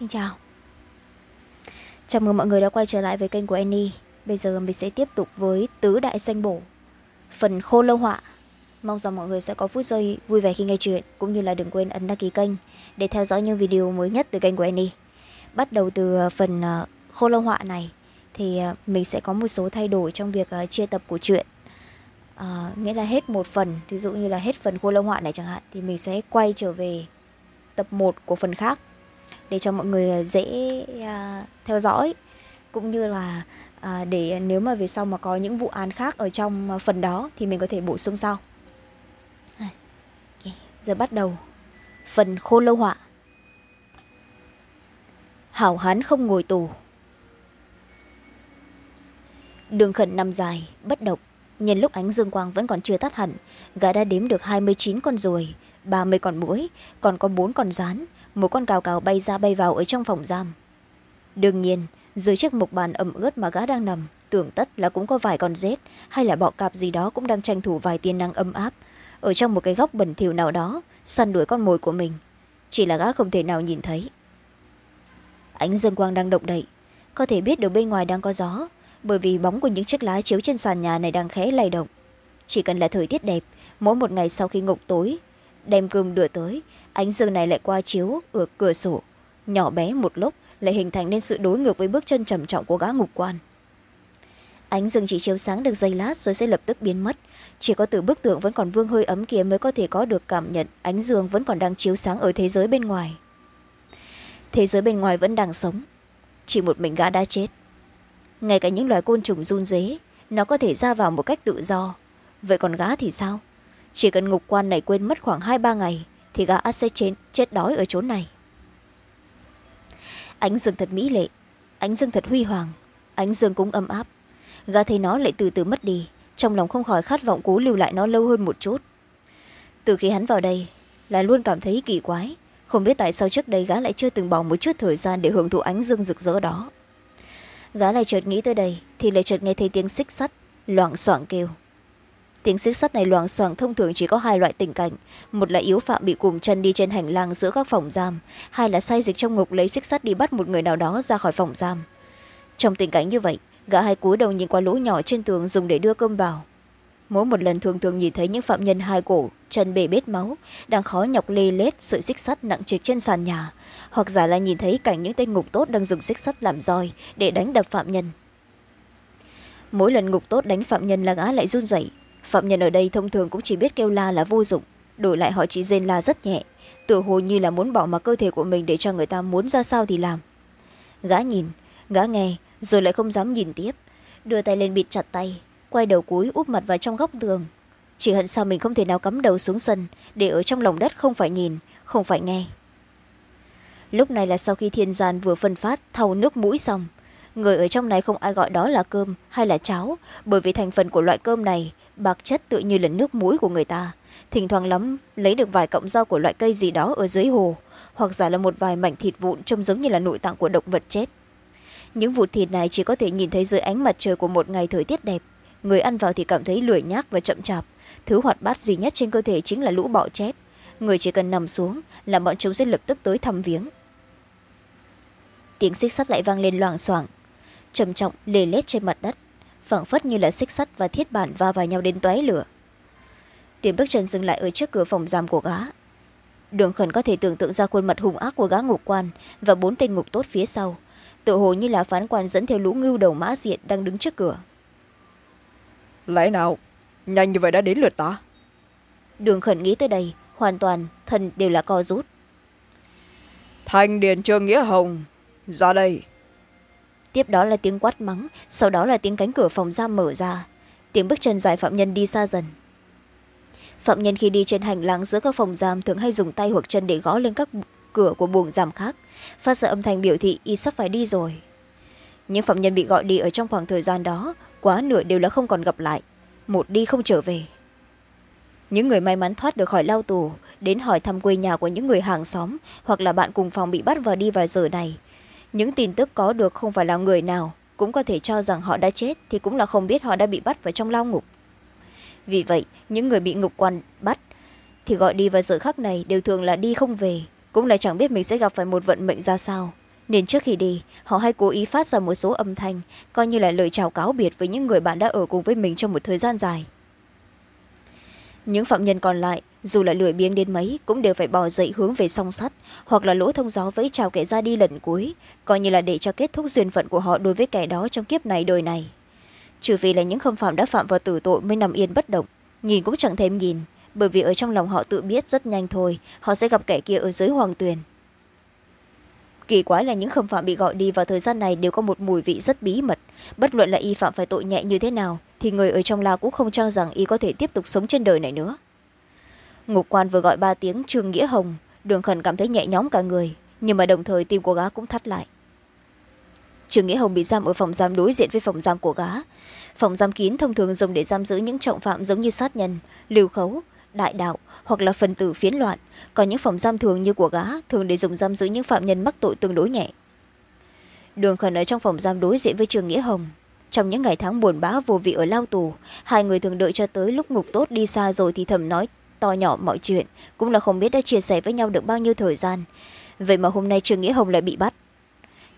Xin chào. Chào mừng mọi người đã quay trở lại với kênh của Annie. Bây giờ mình sẽ tiếp tục với Tứ Đại Xanh Bổ Phần khô lâu họa. Mong rằng mọi người sẽ có phút giây vui vẻ khi nghe chuyện Cũng như là đừng quên ấn đăng ký kênh Để theo dõi những video mới nhất từ kênh của Annie. Bắt đầu từ ờ, phần ờ, khô lâu họa này Thì ờ, mình sẽ có một số thay đổi trong việc chia tập của chuyện. À, Nghĩa là hết một phần Ví dụ như là hết phần khô lâu họa này chẳng hạn Thì mình sẽ quay trở về tập một của phần khác để cho mọi người à, dễ à, theo dõi. Cũng như là à, để nếu mà về sau mà có những vụ án khác ở trong phần đó thì mình có thể bổ sung sau. Okay. giờ bắt đầu. Phần khô lâu họa. Hảo hán không ngồi tù. Đường khẩn nằm dài bất động. Nhân lúc ánh dương quang vẫn còn chưa tắt hẳn gã đã đếm được hai mươi chín con ruồi ba mươi con mũi, còn có bốn con rán một con cào cào bay ra bay vào ở trong phòng giam. Đương nhiên, dưới chiếc mộc bàn ẩm ướt mà gã đang nằm, tưởng tất là cũng có vài con rết, hay là bọ cạp gì đó cũng đang tranh thủ vài tiên năng ấm áp. Ở trong một cái góc bẩn thỉu nào đó, săn đuổi con mồi của mình. Chỉ là gã không thể nào nhìn thấy. Ánh dương quang đang động đậy. Có thể biết được bên ngoài đang có gió, bởi vì bóng của những chiếc lá chiếu trên sàn nhà này đang khẽ lay động. Chỉ cần là thời tiết đẹp, mỗi một ngày sau khi ngục tối, đem cơm đưa tới ánh dương này lại qua chiếu ở cửa sổ. Nhỏ bé một lúc, lại hình thành nên sự đối ngược với bước chân trầm trọng của gã ngục quan. Ánh dương chỉ chiếu sáng được giây lát rồi sẽ lập tức biến mất. Chỉ có từ bức tượng vẫn còn vương hơi ấm kia mới có thể có được cảm nhận ánh dương vẫn còn đang chiếu sáng ở thế giới bên ngoài. Thế giới bên ngoài vẫn đang sống. Chỉ một mình gã đã chết. Ngay cả những loài côn trùng run dế nó có thể ra vào một cách tự do. Vậy còn gã thì sao? Chỉ cần ngục quan này quên mất khoảng hai ba ngày thì gã sẽ chết, chết đói ở chỗ này. Ánh dương thật mỹ lệ ánh dương thật huy hoàng ánh dương cũng ấm áp. Gã thấy nó lại từ từ mất đi trong lòng không khỏi khát vọng cố lưu lại nó lâu hơn một chút. Từ khi hắn vào đây là luôn cảm thấy kỳ quái không biết tại sao trước đây gã lại chưa từng bỏ một chút thời gian để hưởng thụ ánh dương rực rỡ đó. Gã lại chợt nghĩ tới đây thì lại chợt nghe thấy tiếng xích sắt loảng xoảng kêu tiếng xích sắt này loảng xoảng, thông thường chỉ có hai loại tình cảnh. Một là yếu phạm bị cùm chân đi trên hành lang giữa các phòng giam. Hai là say dịch trong ngục lấy xích sắt đi bắt một người nào đó ra khỏi phòng giam. Trong tình cảnh như vậy, gã hai cúi đầu nhìn qua lỗ nhỏ trên tường dùng để đưa cơm vào. Mỗi một lần thường thường nhìn thấy những phạm nhân hai cổ, chân bể bết máu, đang khó nhọc lê lết sợi xích sắt nặng trịch trên sàn nhà, hoặc giả là nhìn thấy cảnh những tên ngục tốt đang dùng xích sắt làm roi để đánh đập phạm nhân. Mỗi lần ngục tốt đánh phạm nhân là gã lại run rẩy phạm nhân ở đây thông thường cũng chỉ biết kêu la là vô dụng. Đổi lại họ chỉ rên la rất nhẹ. Tự hồ như là muốn bỏ mặc cơ thể của mình để cho người ta muốn ra sao thì làm. Gã nhìn, gã nghe, rồi lại không dám nhìn tiếp. Đưa tay lên bịt chặt tay, quay đầu cúi úp mặt vào trong góc tường. Chỉ hận sao mình không thể nào cắm đầu xuống sân, để ở trong lòng đất không phải nhìn, không phải nghe. Lúc này là sau khi thiên gian vừa phân phát, thau nước mũi xong người ở trong này không ai gọi đó là cơm hay là cháo. Bởi vì thành phần của loại cơm này, bạc chất tự như là nước mũi của người ta. Thỉnh thoảng lắm, lấy được vài cọng rau của loại cây gì đó ở dưới hồ, hoặc giả là một vài mảnh thịt vụn trông giống như là nội tạng của động vật chết. Những vụt thịt này chỉ có thể nhìn thấy dưới ánh mặt trời của một ngày thời tiết đẹp. Người ăn vào thì cảm thấy lười nhác và chậm chạp. Thứ hoạt bát duy nhất trên cơ thể chính là lũ bọ chết. Người chỉ cần nằm xuống là bọn chúng sẽ lập tức tới thăm viếng. Tiếng xích sắt lại vang lên loảng xoảng trầm trọng lê lết trên mặt đất phảng phất như là xích sắt và thiết bản va vào nhau đến toé lửa. Tiếng bước chân dừng lại ở trước cửa phòng giam của gã. Đường khẩn có thể tưởng tượng ra khuôn mặt hung ác của gã ngục quan và bốn tên ngục tốt phía sau tự hồ như là phán quan dẫn theo lũ ngưu đầu mã diện đang đứng trước cửa. Lẽ nào nhanh như vậy đã đến lượt ta? Đường khẩn nghĩ tới đây hoàn toàn thân đều là co rút. Thanh điền trương nghĩa hồng ra đây tiếp đó là tiếng quát mắng, sau đó là tiếng cánh cửa phòng giam mở ra. Tiếng bước chân dài phạm nhân đi xa dần. Phạm nhân khi đi trên hành lang giữa các phòng giam thường hay dùng tay hoặc chân để gõ lên các cửa của buồng giam khác, phát ra âm thanh biểu thị y sắp phải đi rồi. Những phạm nhân bị gọi đi ở trong khoảng thời gian đó, quá nửa đều là không còn gặp lại, một đi không trở về. Những người may mắn thoát được khỏi lao tù, đến hỏi thăm quê nhà của những người hàng xóm hoặc là bạn cùng phòng bị bắt vào đi vài giờ này những tin tức có được không phải là người nào cũng có thể cho rằng họ đã chết thì cũng là không biết họ đã bị bắt vào trong lao ngục. Vì vậy, những người bị ngục quan bắt thì gọi đi vào giờ khắc này đều thường là đi không về, cũng là chẳng biết mình sẽ gặp phải một vận mệnh ra sao. Nên trước khi đi, họ hay cố ý phát ra một số âm thanh, coi như là lời chào cáo biệt với những người bạn đã ở cùng với mình trong một thời gian dài. Những phạm nhân còn lại dù là lười biếng đến mấy, cũng đều phải bỏ dậy hướng về song sắt, hoặc là lỗ thông gió với chào kẻ ra đi lần cuối, coi như là để cho kết thúc duyên phận của họ đối với kẻ đó trong kiếp này đời này. Trừ vì là những khâm phạm đã phạm vào tử tội mới nằm yên bất động, nhìn cũng chẳng thèm nhìn, bởi vì ở trong lòng họ tự biết rất nhanh thôi, họ sẽ gặp kẻ kia ở dưới hoàng tuyền. Kỳ quái là những khâm phạm bị gọi đi vào thời gian này đều có một mùi vị rất bí mật, bất luận là y phạm phải tội nhẹ như thế nào, thì người ở trong lao cũng không cho rằng y có thể tiếp tục sống trên đời này nữa ngục quan vừa gọi ba tiếng trương nghĩa hồng. Đường khẩn cảm thấy nhẹ nhõm cả người, nhưng mà đồng thời tim của gá cũng thắt lại. Trương nghĩa hồng bị giam ở phòng giam đối diện với phòng giam của gá phòng giam kín thông thường dùng để giam giữ những trọng phạm giống như sát nhân, lưu khấu, đại đạo hoặc là phần tử phiến loạn. Còn những phòng giam thường như của gá thường để dùng giam giữ những phạm nhân mắc tội tương đối nhẹ. Đường khẩn ở trong phòng giam đối diện với trường nghĩa hồng. Trong những ngày tháng buồn bã vô vị ở lao tù, hai người thường đợi cho tới lúc ngục tốt đi xa rồi thì thầm nói to nhỏ mọi chuyện, cũng là không biết đã chia sẻ với nhau được bao nhiêu thời gian. Vậy mà hôm nay trường nghĩa hồng lại bị bắt.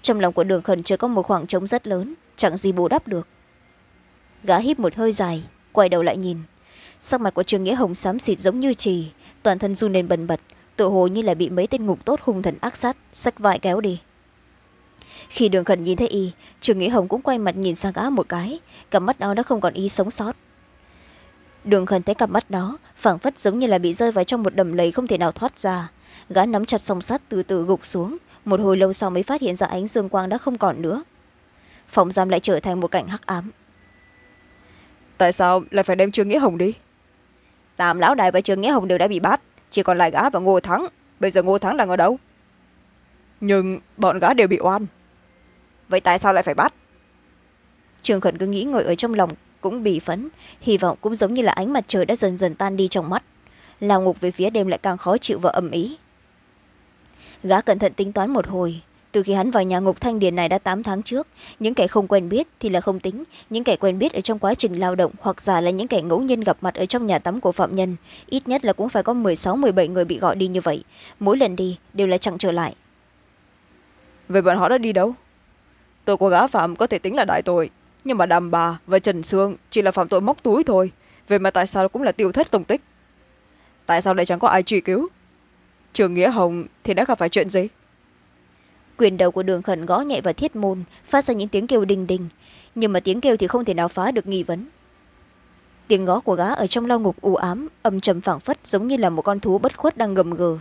Trong lòng của đường khẩn chưa có một khoảng trống rất lớn, chẳng gì bù đắp được. Gã hít một hơi dài, quay đầu lại nhìn. Sắc mặt của trường nghĩa hồng xám xịt giống như trì toàn thân run lên bần bật tự hồ như là bị mấy tên ngục tốt hung thần ác sát, sách vải kéo đi. Khi đường khẩn nhìn thấy y trường nghĩa hồng cũng quay mặt nhìn sang gã một cái, cặp mắt đó đã không còn ý sống sót đường khẩn thấy cặp mắt đó phảng phất giống như là bị rơi vào trong một đầm lầy không thể nào thoát ra. Gã nắm chặt song sắt từ từ gục xuống một hồi lâu sau mới phát hiện ra ánh dương quang đã không còn nữa. Phòng giam lại trở thành một cảnh hắc ám. Tại sao lại phải đem trương nghĩa hồng đi? Tam lão đại và trương nghĩa hồng đều đã bị bắt chỉ còn lại gã và ngô thắng. Bây giờ ngô thắng đang ở đâu? Nhưng bọn gã đều bị oan. Vậy tại sao lại phải bắt? Trường khẩn cứ nghĩ ngồi ở trong lòng cũng bì phấn. Hy vọng cũng giống như là ánh mặt trời đã dần dần tan đi trong mắt. Lao ngục về phía đêm lại càng khó chịu và ầm ĩ. Gã cẩn thận tính toán một hồi. Từ khi hắn vào nhà ngục thanh điền này đã tám tháng trước, những kẻ không quen biết thì là không tính. Những kẻ quen biết ở trong quá trình lao động hoặc giả là những kẻ ngẫu nhiên gặp mặt ở trong nhà tắm của phạm nhân, ít nhất là cũng phải có m sáu m bảy người bị gọi đi như vậy. Mỗi lần đi đều là chẳng trở lại. Vậy bọn họ đã đi đâu? Tội của gã phạm có thể tính là đại tội nhưng mà đàm bà và trần sương chỉ là phạm tội móc túi thôi. Vậy mà tại sao cũng là tiêu thất tông tích? Tại sao lại chẳng có ai truy cứu? Trường nghĩa hồng thì đã gặp phải chuyện gì? Quyền đầu của đường khẩn gõ nhẹ vào thiết môn, phát ra những tiếng kêu đình đình nhưng mà tiếng kêu thì không thể nào phá được nghi vấn. Tiếng gõ của gã ở trong lao ngục u ám, âm trầm phảng phất giống như là một con thú bất khuất đang gầm gừ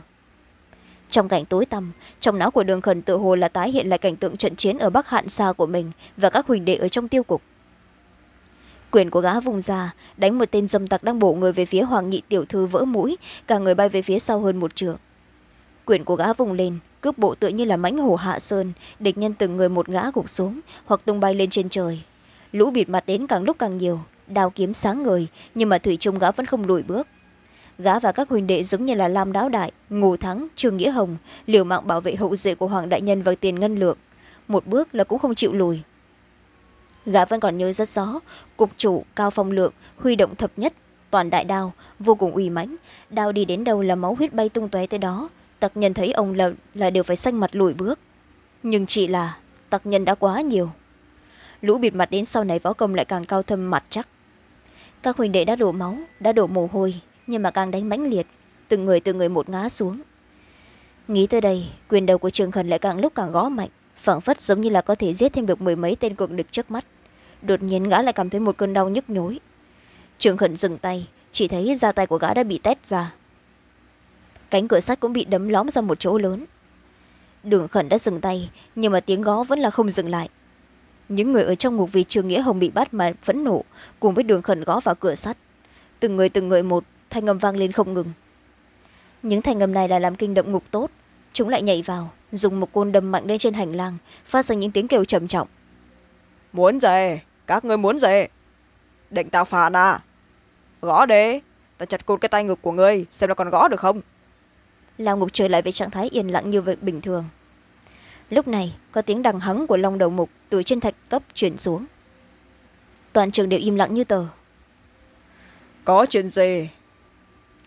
trong cảnh tối tăm, trong não của đường khẩn tự hồ là tái hiện lại cảnh tượng trận chiến ở bắc hạn xa của mình và các huỳnh đệ ở trong tiêu cục. Quyền của gã vùng ra đánh một tên dâm tặc đang bổ người về phía hoàng nhị tiểu thư vỡ mũi, cả người bay về phía sau hơn một trường quyền của gã vùng lên cướp bộ tựa như là mãnh hổ hạ sơn, địch nhân từng người một ngã gục xuống hoặc tung bay lên trên trời. Lũ bịt mặt đến càng lúc càng nhiều, đao kiếm sáng người nhưng mà thủy trung gã vẫn không lùi bước gã và các huynh đệ giống như là lam đáo đại ngô thắng trương nghĩa hồng liều mạng bảo vệ hậu duệ của hoàng đại nhân và tiền ngân lượng. Một bước là cũng không chịu lùi. Gã vẫn còn nhớ rất rõ cục chủ cao phong lượng huy động thập nhất toàn đại đao vô cùng uy mãnh. Đao đi đến đâu là máu huyết bay tung tóe tới đó. Tặc nhân thấy ông là, là đều phải xanh mặt lùi bước. Nhưng chỉ là tặc nhân đã quá nhiều. Lũ bịt mặt đến sau này võ công lại càng cao thâm mặt chắc. Các huynh đệ đã đổ máu đã đổ mồ hôi nhưng mà càng đánh mãnh liệt, từng người từng người một ngã xuống. Nghĩ tới đây, quyền đầu của trường khẩn lại càng lúc càng gõ mạnh, phảng phất giống như là có thể giết thêm được mười mấy tên cực địch trước mắt. Đột nhiên gã lại cảm thấy một cơn đau nhức nhối. Trường khẩn dừng tay, chỉ thấy da tay của gã đã bị tét ra. Cánh cửa sắt cũng bị đấm lóm ra một chỗ lớn. Đường khẩn đã dừng tay, nhưng mà tiếng gó vẫn là không dừng lại. Những người ở trong ngục vì trường nghĩa hồng bị bắt mà vẫn nổ, cùng với đường khẩn gõ vào cửa sắt. Từng người từng người một thanh âm vang lên không ngừng. Những thanh âm này là làm kinh động ngục tốt. Chúng lại nhảy vào dùng một côn đâm mạnh lên trên hành lang phát ra những tiếng kêu trầm trọng. Muốn gì các ngươi muốn gì định tao phản à? Gõ đi ta chặt cột cái tay ngực của ngươi xem nó còn gõ được không? Lao ngục trở lại với trạng thái yên lặng như vậy bình thường. Lúc này có tiếng đằng hắng của long đầu mục từ trên thạch cấp chuyển xuống. Toàn trường đều im lặng như tờ. Có chuyện gì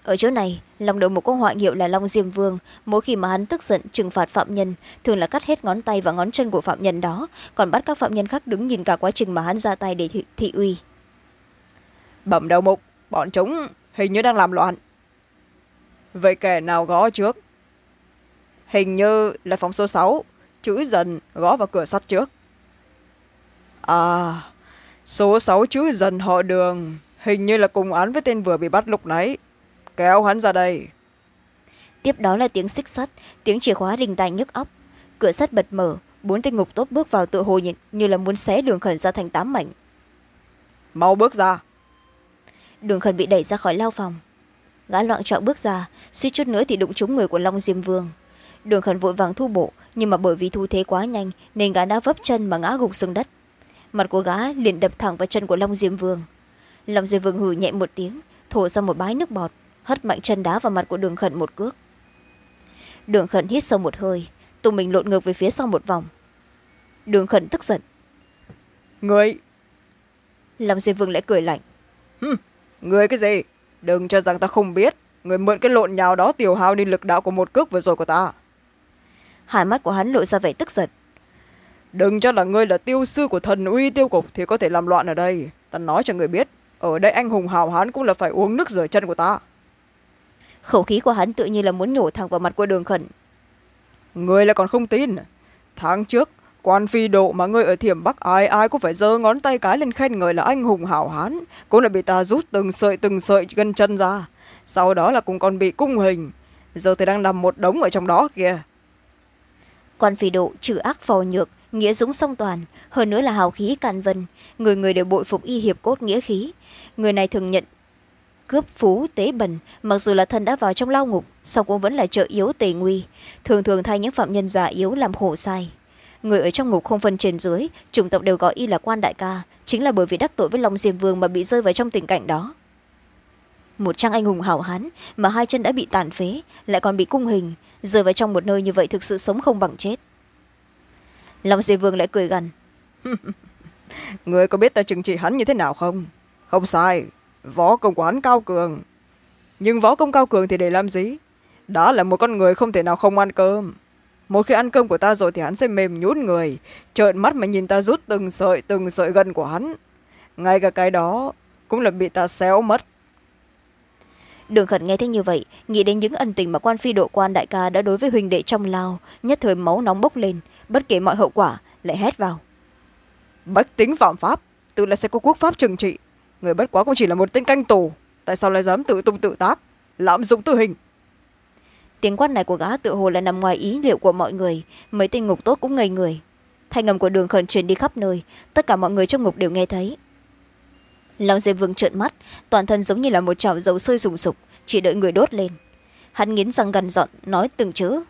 ở chỗ này lòng đội mục có họa hiệu là long diêm vương. Mỗi khi mà hắn tức giận trừng phạt phạm nhân thường là cắt hết ngón tay và ngón chân của phạm nhân đó còn bắt các phạm nhân khác đứng nhìn cả quá trình mà hắn ra tay để thị, thị uy. Bẩm đầu mục bọn chúng hình như đang làm loạn. Vậy kẻ nào gõ trước? Hình như là phòng số sáu chữ dần gõ vào cửa sắt trước. À số sáu chữ dần họ đường hình như là cùng án với tên vừa bị bắt lúc nãy kéo hắn ra đây. Tiếp đó là tiếng xích sắt tiếng chìa khóa rình tai nhức óc. Cửa sắt bật mở bốn tên ngục tốt bước vào tự hồ như, như là muốn xé đường khẩn ra thành tám mảnh. Mau bước ra. Đường khẩn bị đẩy ra khỏi lao phòng. Gã loạn trọng bước ra suýt chút nữa thì đụng trúng người của long diêm vương. Đường khẩn vội vàng thu bộ nhưng mà bởi vì thu thế quá nhanh nên gã đã vấp chân mà ngã gục xuống đất. Mặt của gã liền đập thẳng vào chân của long diêm vương. Long diêm vương hừ nhẹ một tiếng thổ ra một bái nước bọt hất mạnh chân đá vào mặt của đường khẩn một cước. Đường khẩn hít sâu một hơi tùng mình lộn ngược về phía sau một vòng. Đường khẩn tức giận. Người! Long diêm vương lại cười lạnh. Người cái gì? Đừng cho rằng ta không biết. Người mượn cái lộn nhào đó tiêu hao đi lực đạo của một cước vừa rồi của ta. Hai mắt của hắn lộ ra vẻ tức giận. Đừng cho là ngươi là tiêu sư của thần uy tiêu cục thì có thể làm loạn ở đây. Ta nói cho người biết ở đây anh hùng hào hán cũng là phải uống nước rửa chân của ta khẩu khí của hắn tự nhiên là muốn nhổ thẳng vào mặt của đường khẩn. Ngươi lại còn không tin? Tháng trước quan phi độ mà ngươi ở thiểm bắc ai ai cũng phải giơ ngón tay cái lên khen người là anh hùng hảo hán cũng là bị ta rút từng sợi từng sợi gân chân ra. Sau đó là cũng còn bị cung hình. Giờ thì đang nằm một đống ở trong đó kìa. Quan phi độ trừ ác phò nhược nghĩa dũng song toàn hơn nữa là hào khí càn vân người người đều bội phục y hiệp cốt nghĩa khí. Người này thường nhận cướp phú tế bần mặc dù là thân đã vào trong lao ngục, song cũng vẫn là trợ yếu tề nguy. Thường thường thay những phạm nhân già yếu làm khổ sai. Người ở trong ngục không phân trên dưới, chủng tộc đều gọi y là quan đại ca, chính là bởi vì đắc tội với long diêm vương mà bị rơi vào trong tình cảnh đó. Một trang anh hùng hảo hán mà hai chân đã bị tàn phế, lại còn bị cung hình, rơi vào trong một nơi như vậy thực sự sống không bằng chết. Long diêm vương lại cười gằn. Người có biết ta trừng trị hắn như thế nào không? Không sai võ công của hắn cao cường. Nhưng võ công cao cường thì để làm gì? Đó là một con người không thể nào không ăn cơm. Một khi ăn cơm của ta rồi thì hắn sẽ mềm nhún người trợn mắt mà nhìn ta rút từng sợi từng sợi gân của hắn. Ngay cả cái đó cũng là bị ta xéo mất. Đường khẩn nghe thấy như vậy nghĩ đến những ân tình mà quan phi độ quan đại ca đã đối với huỳnh đệ trong lao nhất thời máu nóng bốc lên bất kể mọi hậu quả lại hét vào. Bách tính phạm pháp tự là sẽ có quốc pháp trừng trị người bất quá cũng chỉ là một tên canh tù. Tại sao lại dám tự tung tự tác lạm dụng tử hình? Tiếng quát này của gã tự hồ là nằm ngoài ý liệu của mọi người. Mấy tên ngục tốt cũng ngây người. Thanh ngầm của đường khẩn truyền đi khắp nơi. Tất cả mọi người trong ngục đều nghe thấy. Long diệp vương trợn mắt. Toàn thân giống như là một chảo dầu sôi sùng sục chỉ đợi người đốt lên. Hắn nghiến răng gần dọn nói từng chữ.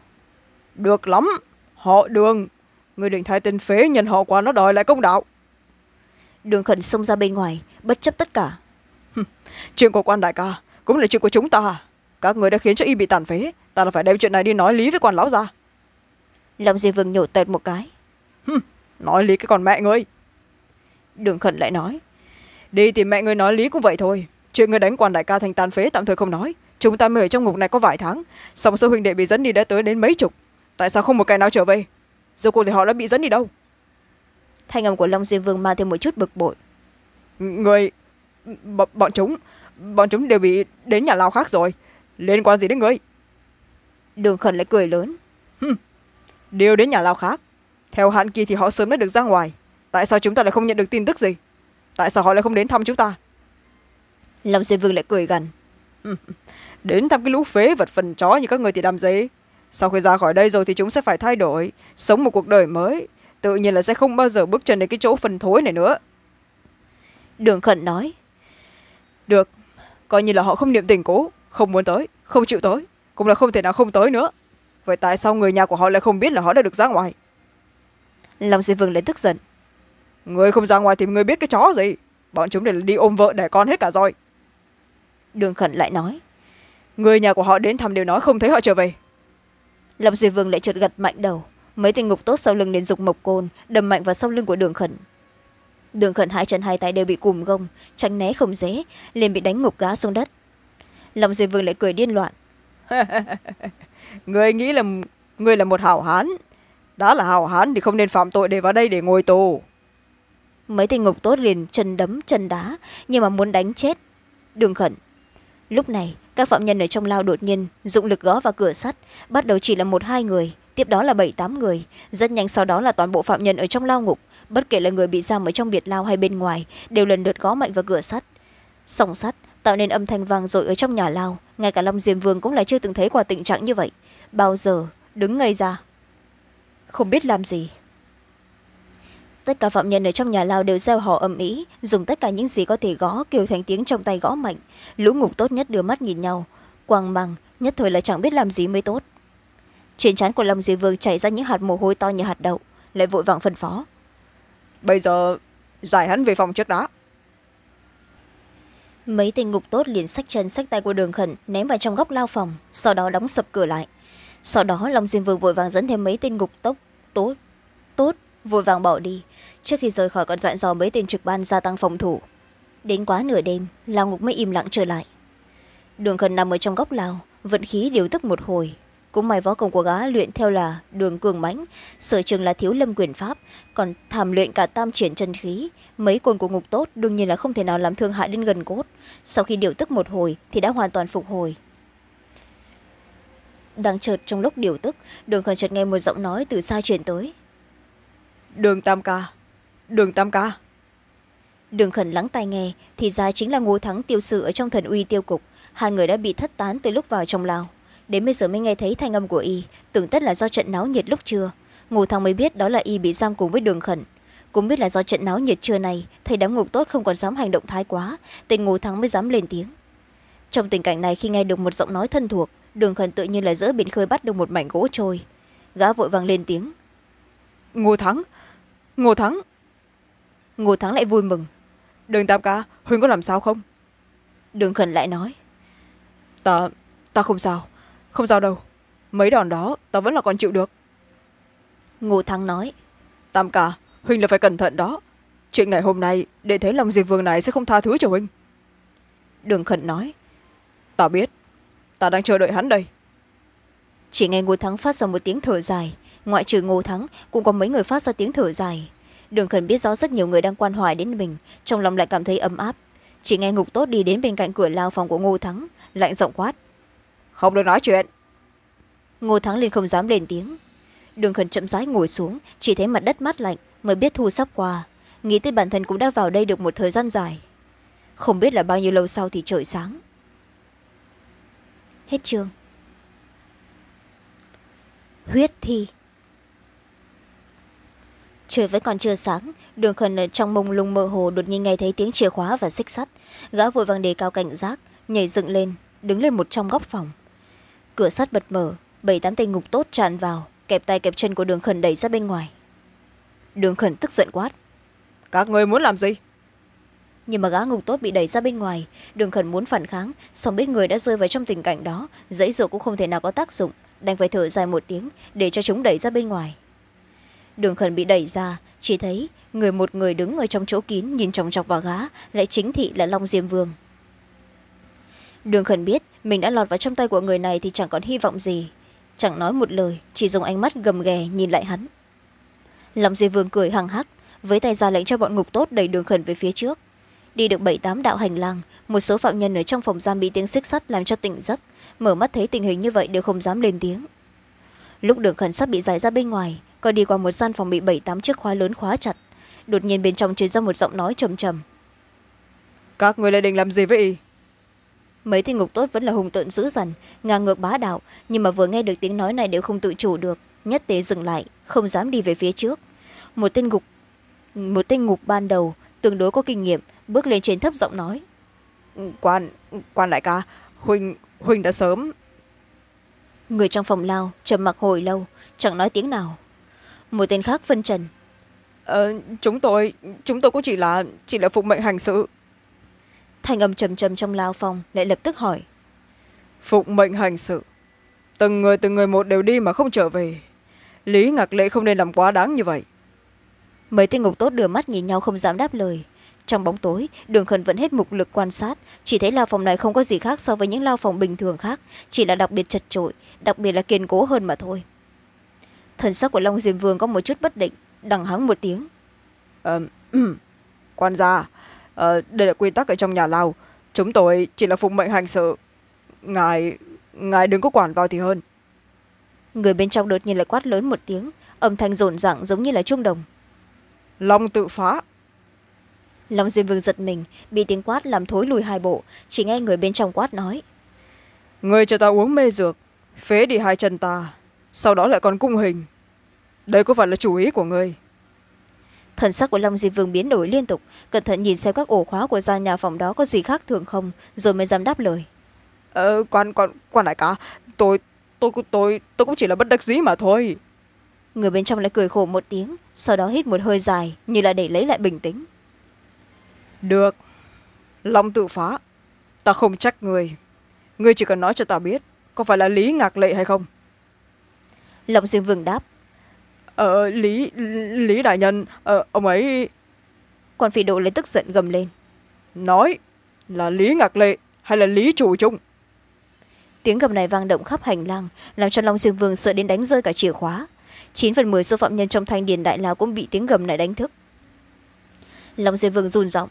Được lắm họ đường. Người định thay tên phế nhân họ qua nó đòi lại công đạo đường khẩn xông ra bên ngoài bất chấp tất cả. Chuyện của quan đại ca cũng là chuyện của chúng ta. Các người đã khiến cho y bị tàn phế. Ta là phải đem chuyện này đi nói lý với quan lão gia. Long diệp vương nhổ tẹt một cái. Nói lý cái còn mẹ ngươi. Đường khẩn lại nói đi thì mẹ ngươi nói lý cũng vậy thôi. Chuyện ngươi đánh quan đại ca thành tàn phế tạm thời không nói. Chúng ta mới ở trong ngục này có vài tháng. Song số huynh đệ bị dẫn đi đã tới đến mấy chục. Tại sao không một cái nào trở về? Dù cuộc thì họ đã bị dẫn đi đâu thanh âm của long diêm vương mang thêm một chút bực bội. Người bọn chúng bọn chúng đều bị đến nhà lao khác rồi. Liên quan gì đến ngươi? Đường khẩn lại cười lớn. Đều đến nhà lao khác. Theo hạn kỳ thì họ sớm đã được ra ngoài. Tại sao chúng ta lại không nhận được tin tức gì? Tại sao họ lại không đến thăm chúng ta? Long diêm vương lại cười gằn đến thăm cái lũ phế vật phần chó như các người thì làm gì? Sau khi ra khỏi đây rồi thì chúng sẽ phải thay đổi sống một cuộc đời mới tự nhiên là sẽ không bao giờ bước chân đến cái chỗ phần thối này nữa. Đường khẩn nói. Được coi như là họ không niệm tình cố không muốn tới không chịu tới cũng là không thể nào không tới nữa. Vậy tại sao người nhà của họ lại không biết là họ đã được ra ngoài? Long diêm vương lại tức giận. Người không ra ngoài thì người biết cái chó gì? Bọn chúng đều đi ôm vợ đẻ con hết cả rồi. Đường khẩn lại nói. Người nhà của họ đến thăm đều nói không thấy họ trở về. Long diêm vương lại trượt gật mạnh đầu mấy tên ngục tốt sau lưng đến dục mộc côn đâm mạnh vào sau lưng của đường khẩn. Đường khẩn hai chân hai tay đều bị cùm gông tránh né không dễ liền bị đánh ngục gá xuống đất. Lòng diệp vương lại cười điên loạn. Người nghĩ là người là một hảo hán. Đã là hảo hán thì không nên phạm tội để vào đây để ngồi tù. Mấy tên ngục tốt liền chân đấm chân đá nhưng mà muốn đánh chết đường khẩn. Lúc này các phạm nhân ở trong lao đột nhiên dụng lực gõ vào cửa sắt bắt đầu chỉ là một hai người tiếp đó là bảy, tám người. Rất nhanh sau đó là toàn bộ phạm nhân ở trong lao ngục. Bất kể là người bị giam ở trong biệt lao hay bên ngoài, đều lần lượt gõ mạnh vào cửa sắt. Song sắt, tạo nên âm thanh vang dội ở trong nhà lao. Ngay cả long diêm vương cũng là chưa từng thấy qua tình trạng như vậy. Bao giờ, đứng ngây ra. Không biết làm gì. Tất cả phạm nhân ở trong nhà lao đều gieo họ ầm ĩ, dùng tất cả những gì có thể gõ, kêu thành tiếng trong tay gõ mạnh. Lũ ngục tốt nhất đưa mắt nhìn nhau. Quang bằng nhất thời là chẳng biết làm gì mới tốt trên trán của long diêm vương chảy ra những hạt mồ hôi to như hạt đậu lại vội vàng phân phó. Bây giờ giải hắn về phòng trước đó mấy tên ngục tốt liền xách chân xách tay của đường khẩn ném vào trong góc lao phòng sau đó đóng sập cửa lại. Sau đó long diêm vương vội vàng dẫn thêm mấy tên ngục tốc tốt tốt vội vàng bỏ đi trước khi rời khỏi còn dặn dò mấy tên trực ban gia tăng phòng thủ. Đến quá nửa đêm lao ngục mới im lặng trở lại. Đường khẩn nằm ở trong góc lao vận khí điều tức một hồi cũng may võ công của gã luyện theo là đường cường mãnh sở trường là thiếu lâm quyền pháp còn thảm luyện cả tam triển chân khí mấy cồn của ngục tốt đương nhiên là không thể nào làm thương hại đến gần cốt. Sau khi điều tức một hồi thì đã hoàn toàn phục hồi. Đang chợt trong lúc điều tức đường khẩn chợt nghe một giọng nói từ xa truyền tới. Đường tam ca đường tam ca. Đường khẩn lắng tai nghe thì ra chính là ngô thắng tiêu sự ở trong thần uy tiêu cục. Hai người đã bị thất tán từ lúc vào trong lao đến bây giờ mới nghe thấy thanh âm của y tưởng tất là do trận náo nhiệt lúc trưa. Ngô thắng mới biết đó là y bị giam cùng với đường khẩn. Cũng biết là do trận náo nhiệt trưa này thầy đám ngục tốt không còn dám hành động thái quá tên ngô thắng mới dám lên tiếng. Trong tình cảnh này khi nghe được một giọng nói thân thuộc đường khẩn tự nhiên là giữa biển khơi bắt được một mảnh gỗ trôi. Gã vội vàng lên tiếng. Ngô thắng ngô thắng. Ngô thắng lại vui mừng. Đường tam ca huynh có làm sao không? Đường khẩn lại nói. Ta ta không sao không sao đâu. Mấy đòn đó ta vẫn là còn chịu được. Ngô thắng nói. Tam ca huynh là phải cẩn thận đó. Chuyện ngày hôm nay để thấy lòng diệp vương này sẽ không tha thứ cho huynh. Đường khẩn nói. Ta biết. Ta đang chờ đợi hắn đây. Chỉ nghe ngô thắng phát ra một tiếng thở dài. Ngoại trừ ngô thắng cũng có mấy người phát ra tiếng thở dài. Đường khẩn biết rõ rất nhiều người đang quan hoài đến mình trong lòng lại cảm thấy ấm áp. Chỉ nghe ngục tốt đi đến bên cạnh cửa lao phòng của ngô thắng lạnh giọng quát không được nói chuyện. Ngô thắng liền không dám lên tiếng. Đường khẩn chậm rãi ngồi xuống, chỉ thấy mặt đất mát lạnh, mới biết thu sắp qua. Nghĩ tới bản thân cũng đã vào đây được một thời gian dài. Không biết là bao nhiêu lâu sau thì trời sáng. Hết chương. Huyết thi. Trời vẫn còn chưa sáng, đường khẩn ở trong mông lung mơ hồ đột nhiên nghe thấy tiếng chìa khóa và xích sắt. Gã vội vàng đề cao cảnh giác, nhảy dựng lên, đứng lên một trong góc phòng cửa sắt bật mở bảy tám tên ngục tốt tràn vào kẹp tay kẹp chân của đường khẩn đẩy ra bên ngoài. Đường khẩn tức giận quát. Các người muốn làm gì? Nhưng mà gã ngục tốt bị đẩy ra bên ngoài đường khẩn muốn phản kháng song biết người đã rơi vào trong tình cảnh đó dãy dụ cũng không thể nào có tác dụng đành phải thở dài một tiếng để cho chúng đẩy ra bên ngoài. Đường khẩn bị đẩy ra chỉ thấy người một người đứng ở trong chỗ kín nhìn chòng chọc vào gã lại chính thị là long diêm vương đường khẩn biết mình đã lọt vào trong tay của người này thì chẳng còn hy vọng gì. Chẳng nói một lời, chỉ dùng ánh mắt gầm ghè nhìn lại hắn. Lòng diêm vương cười hằng hắc, với tay ra lệnh cho bọn ngục tốt đẩy đường khẩn về phía trước. Đi được bảy tám đạo hành lang, một số phạm nhân ở trong phòng giam bị tiếng xích sắt làm cho tỉnh giấc, mở mắt thấy tình hình như vậy đều không dám lên tiếng. Lúc đường khẩn sắp bị giải ra bên ngoài coi đi qua một gian phòng bị bảy tám chiếc khóa lớn khóa chặt. Đột nhiên bên trong truyền ra một giọng nói trầm trầm. Các người lại định làm gì với y? Mấy tên ngục tốt vẫn là hùng tợn dữ dằn ngang ngược bá đạo nhưng mà vừa nghe được tiếng nói này đều không tự chủ được nhất tế dừng lại không dám đi về phía trước. Một tên ngục một tên ngục ban đầu tương đối có kinh nghiệm bước lên trên thấp giọng nói. Quan quan đại ca huynh huynh đã sớm. Người trong phòng lao trầm mặc hồi lâu chẳng nói tiếng nào. Một tên khác phân trần. Ờ, chúng tôi chúng tôi cũng chỉ là chỉ là phục mệnh hành sự thanh âm trầm trầm trong lao phòng lại lập tức hỏi. Phục mệnh hành sự. Từng người từng người một đều đi mà không trở về. Lý ngạc lệ không nên làm quá đáng như vậy. Mấy tên ngục tốt đưa mắt nhìn nhau không dám đáp lời. Trong bóng tối đường khẩn vẫn hết mục lực quan sát. Chỉ thấy lao phòng này không có gì khác so với những lao phòng bình thường khác. Chỉ là đặc biệt chật trội đặc biệt là kiên cố hơn mà thôi. Thần sắc của long diêm vương có một chút bất định đằng hắng một tiếng. Ờ, quan gia ờ, đây là quy tắc ở trong nhà lao chúng tôi chỉ là phụng mệnh hành sự. Ngài ngài đừng có quản vào thì hơn. Người bên trong đột nhiên lại quát lớn một tiếng. Âm thanh rộn ràng giống như là trung đồng. Long tự phá. Long diêm vương giật mình bị tiếng quát làm thối lùi hai bộ. Chỉ nghe người bên trong quát nói. Người cho ta uống mê dược phế đi hai chân ta sau đó lại còn cung hình. Đây có phải là chủ ý của người thần sắc của long diêm vương biến đổi liên tục. Cẩn thận nhìn xem các ổ khóa của gian nhà phòng đó có gì khác thường không rồi mới dám đáp lời. Ờ, quan quan quan đại ca tôi tôi tôi tôi cũng chỉ là bất đắc dĩ mà thôi. Người bên trong lại cười khổ một tiếng sau đó hít một hơi dài như là để lấy lại bình tĩnh. Được. Long tự phá. Ta không trách người. Người chỉ cần nói cho ta biết có phải là lý ngạc lệ hay không. Long diêm vương đáp ờ lý lý đại nhân ờ, ông ấy quan phi độ lấy tức giận gầm lên. Nói là lý ngạc lệ hay là lý chủ trung? Tiếng gầm này vang động khắp hành lang làm cho long diêm vương sợ đến đánh rơi cả chìa khóa. Chín phần mười số phạm nhân trong thanh điền đại lao cũng bị tiếng gầm này đánh thức. Long diêm vương run giọng.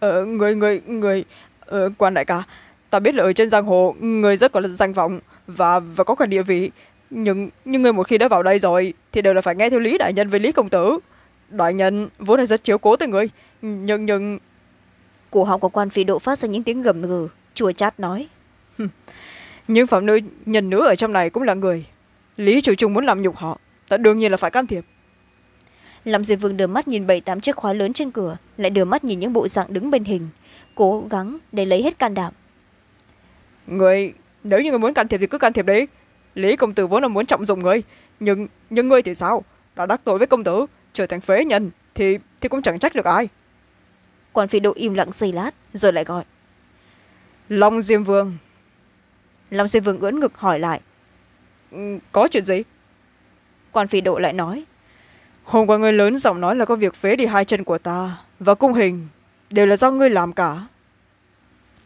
Ờ, người người người ờ, quan đại ca ta biết là ở trên giang hồ người rất có danh vọng và và có cả địa vị nhưng nhưng người một khi đã vào đây rồi thì đều là phải nghe theo lý đại nhân với lý công tử. Đại nhân vốn là rất chiếu cố tới người. Nhưng nhưng cổ họng của quan phi độ phát ra những tiếng gầm gừ. Chua chát nói. Nhưng phạm nữ nhân nữ ở trong này cũng là người. Lý chủ trung muốn làm nhục họ ta đương nhiên là phải can thiệp. Lâm diệp vương đưa mắt nhìn bảy tám chiếc khóa lớn trên cửa lại đưa mắt nhìn những bộ dạng đứng bên hình cố gắng để lấy hết can đảm. Người nếu như người muốn can thiệp thì cứ can thiệp đấy lý công tử vốn là muốn trọng dụng người nhưng nhưng ngươi thì sao? Đã đắc tội với công tử trở thành phế nhân thì thì cũng chẳng trách được ai. Quan phi độ im lặng giây lát rồi lại gọi. Long diêm vương. Long diêm vương ưỡn ngực hỏi lại. Ừ, có chuyện gì? Quan phi độ lại nói. Hôm qua người lớn giọng nói là có việc phế đi hai chân của ta và cung hình đều là do ngươi làm cả.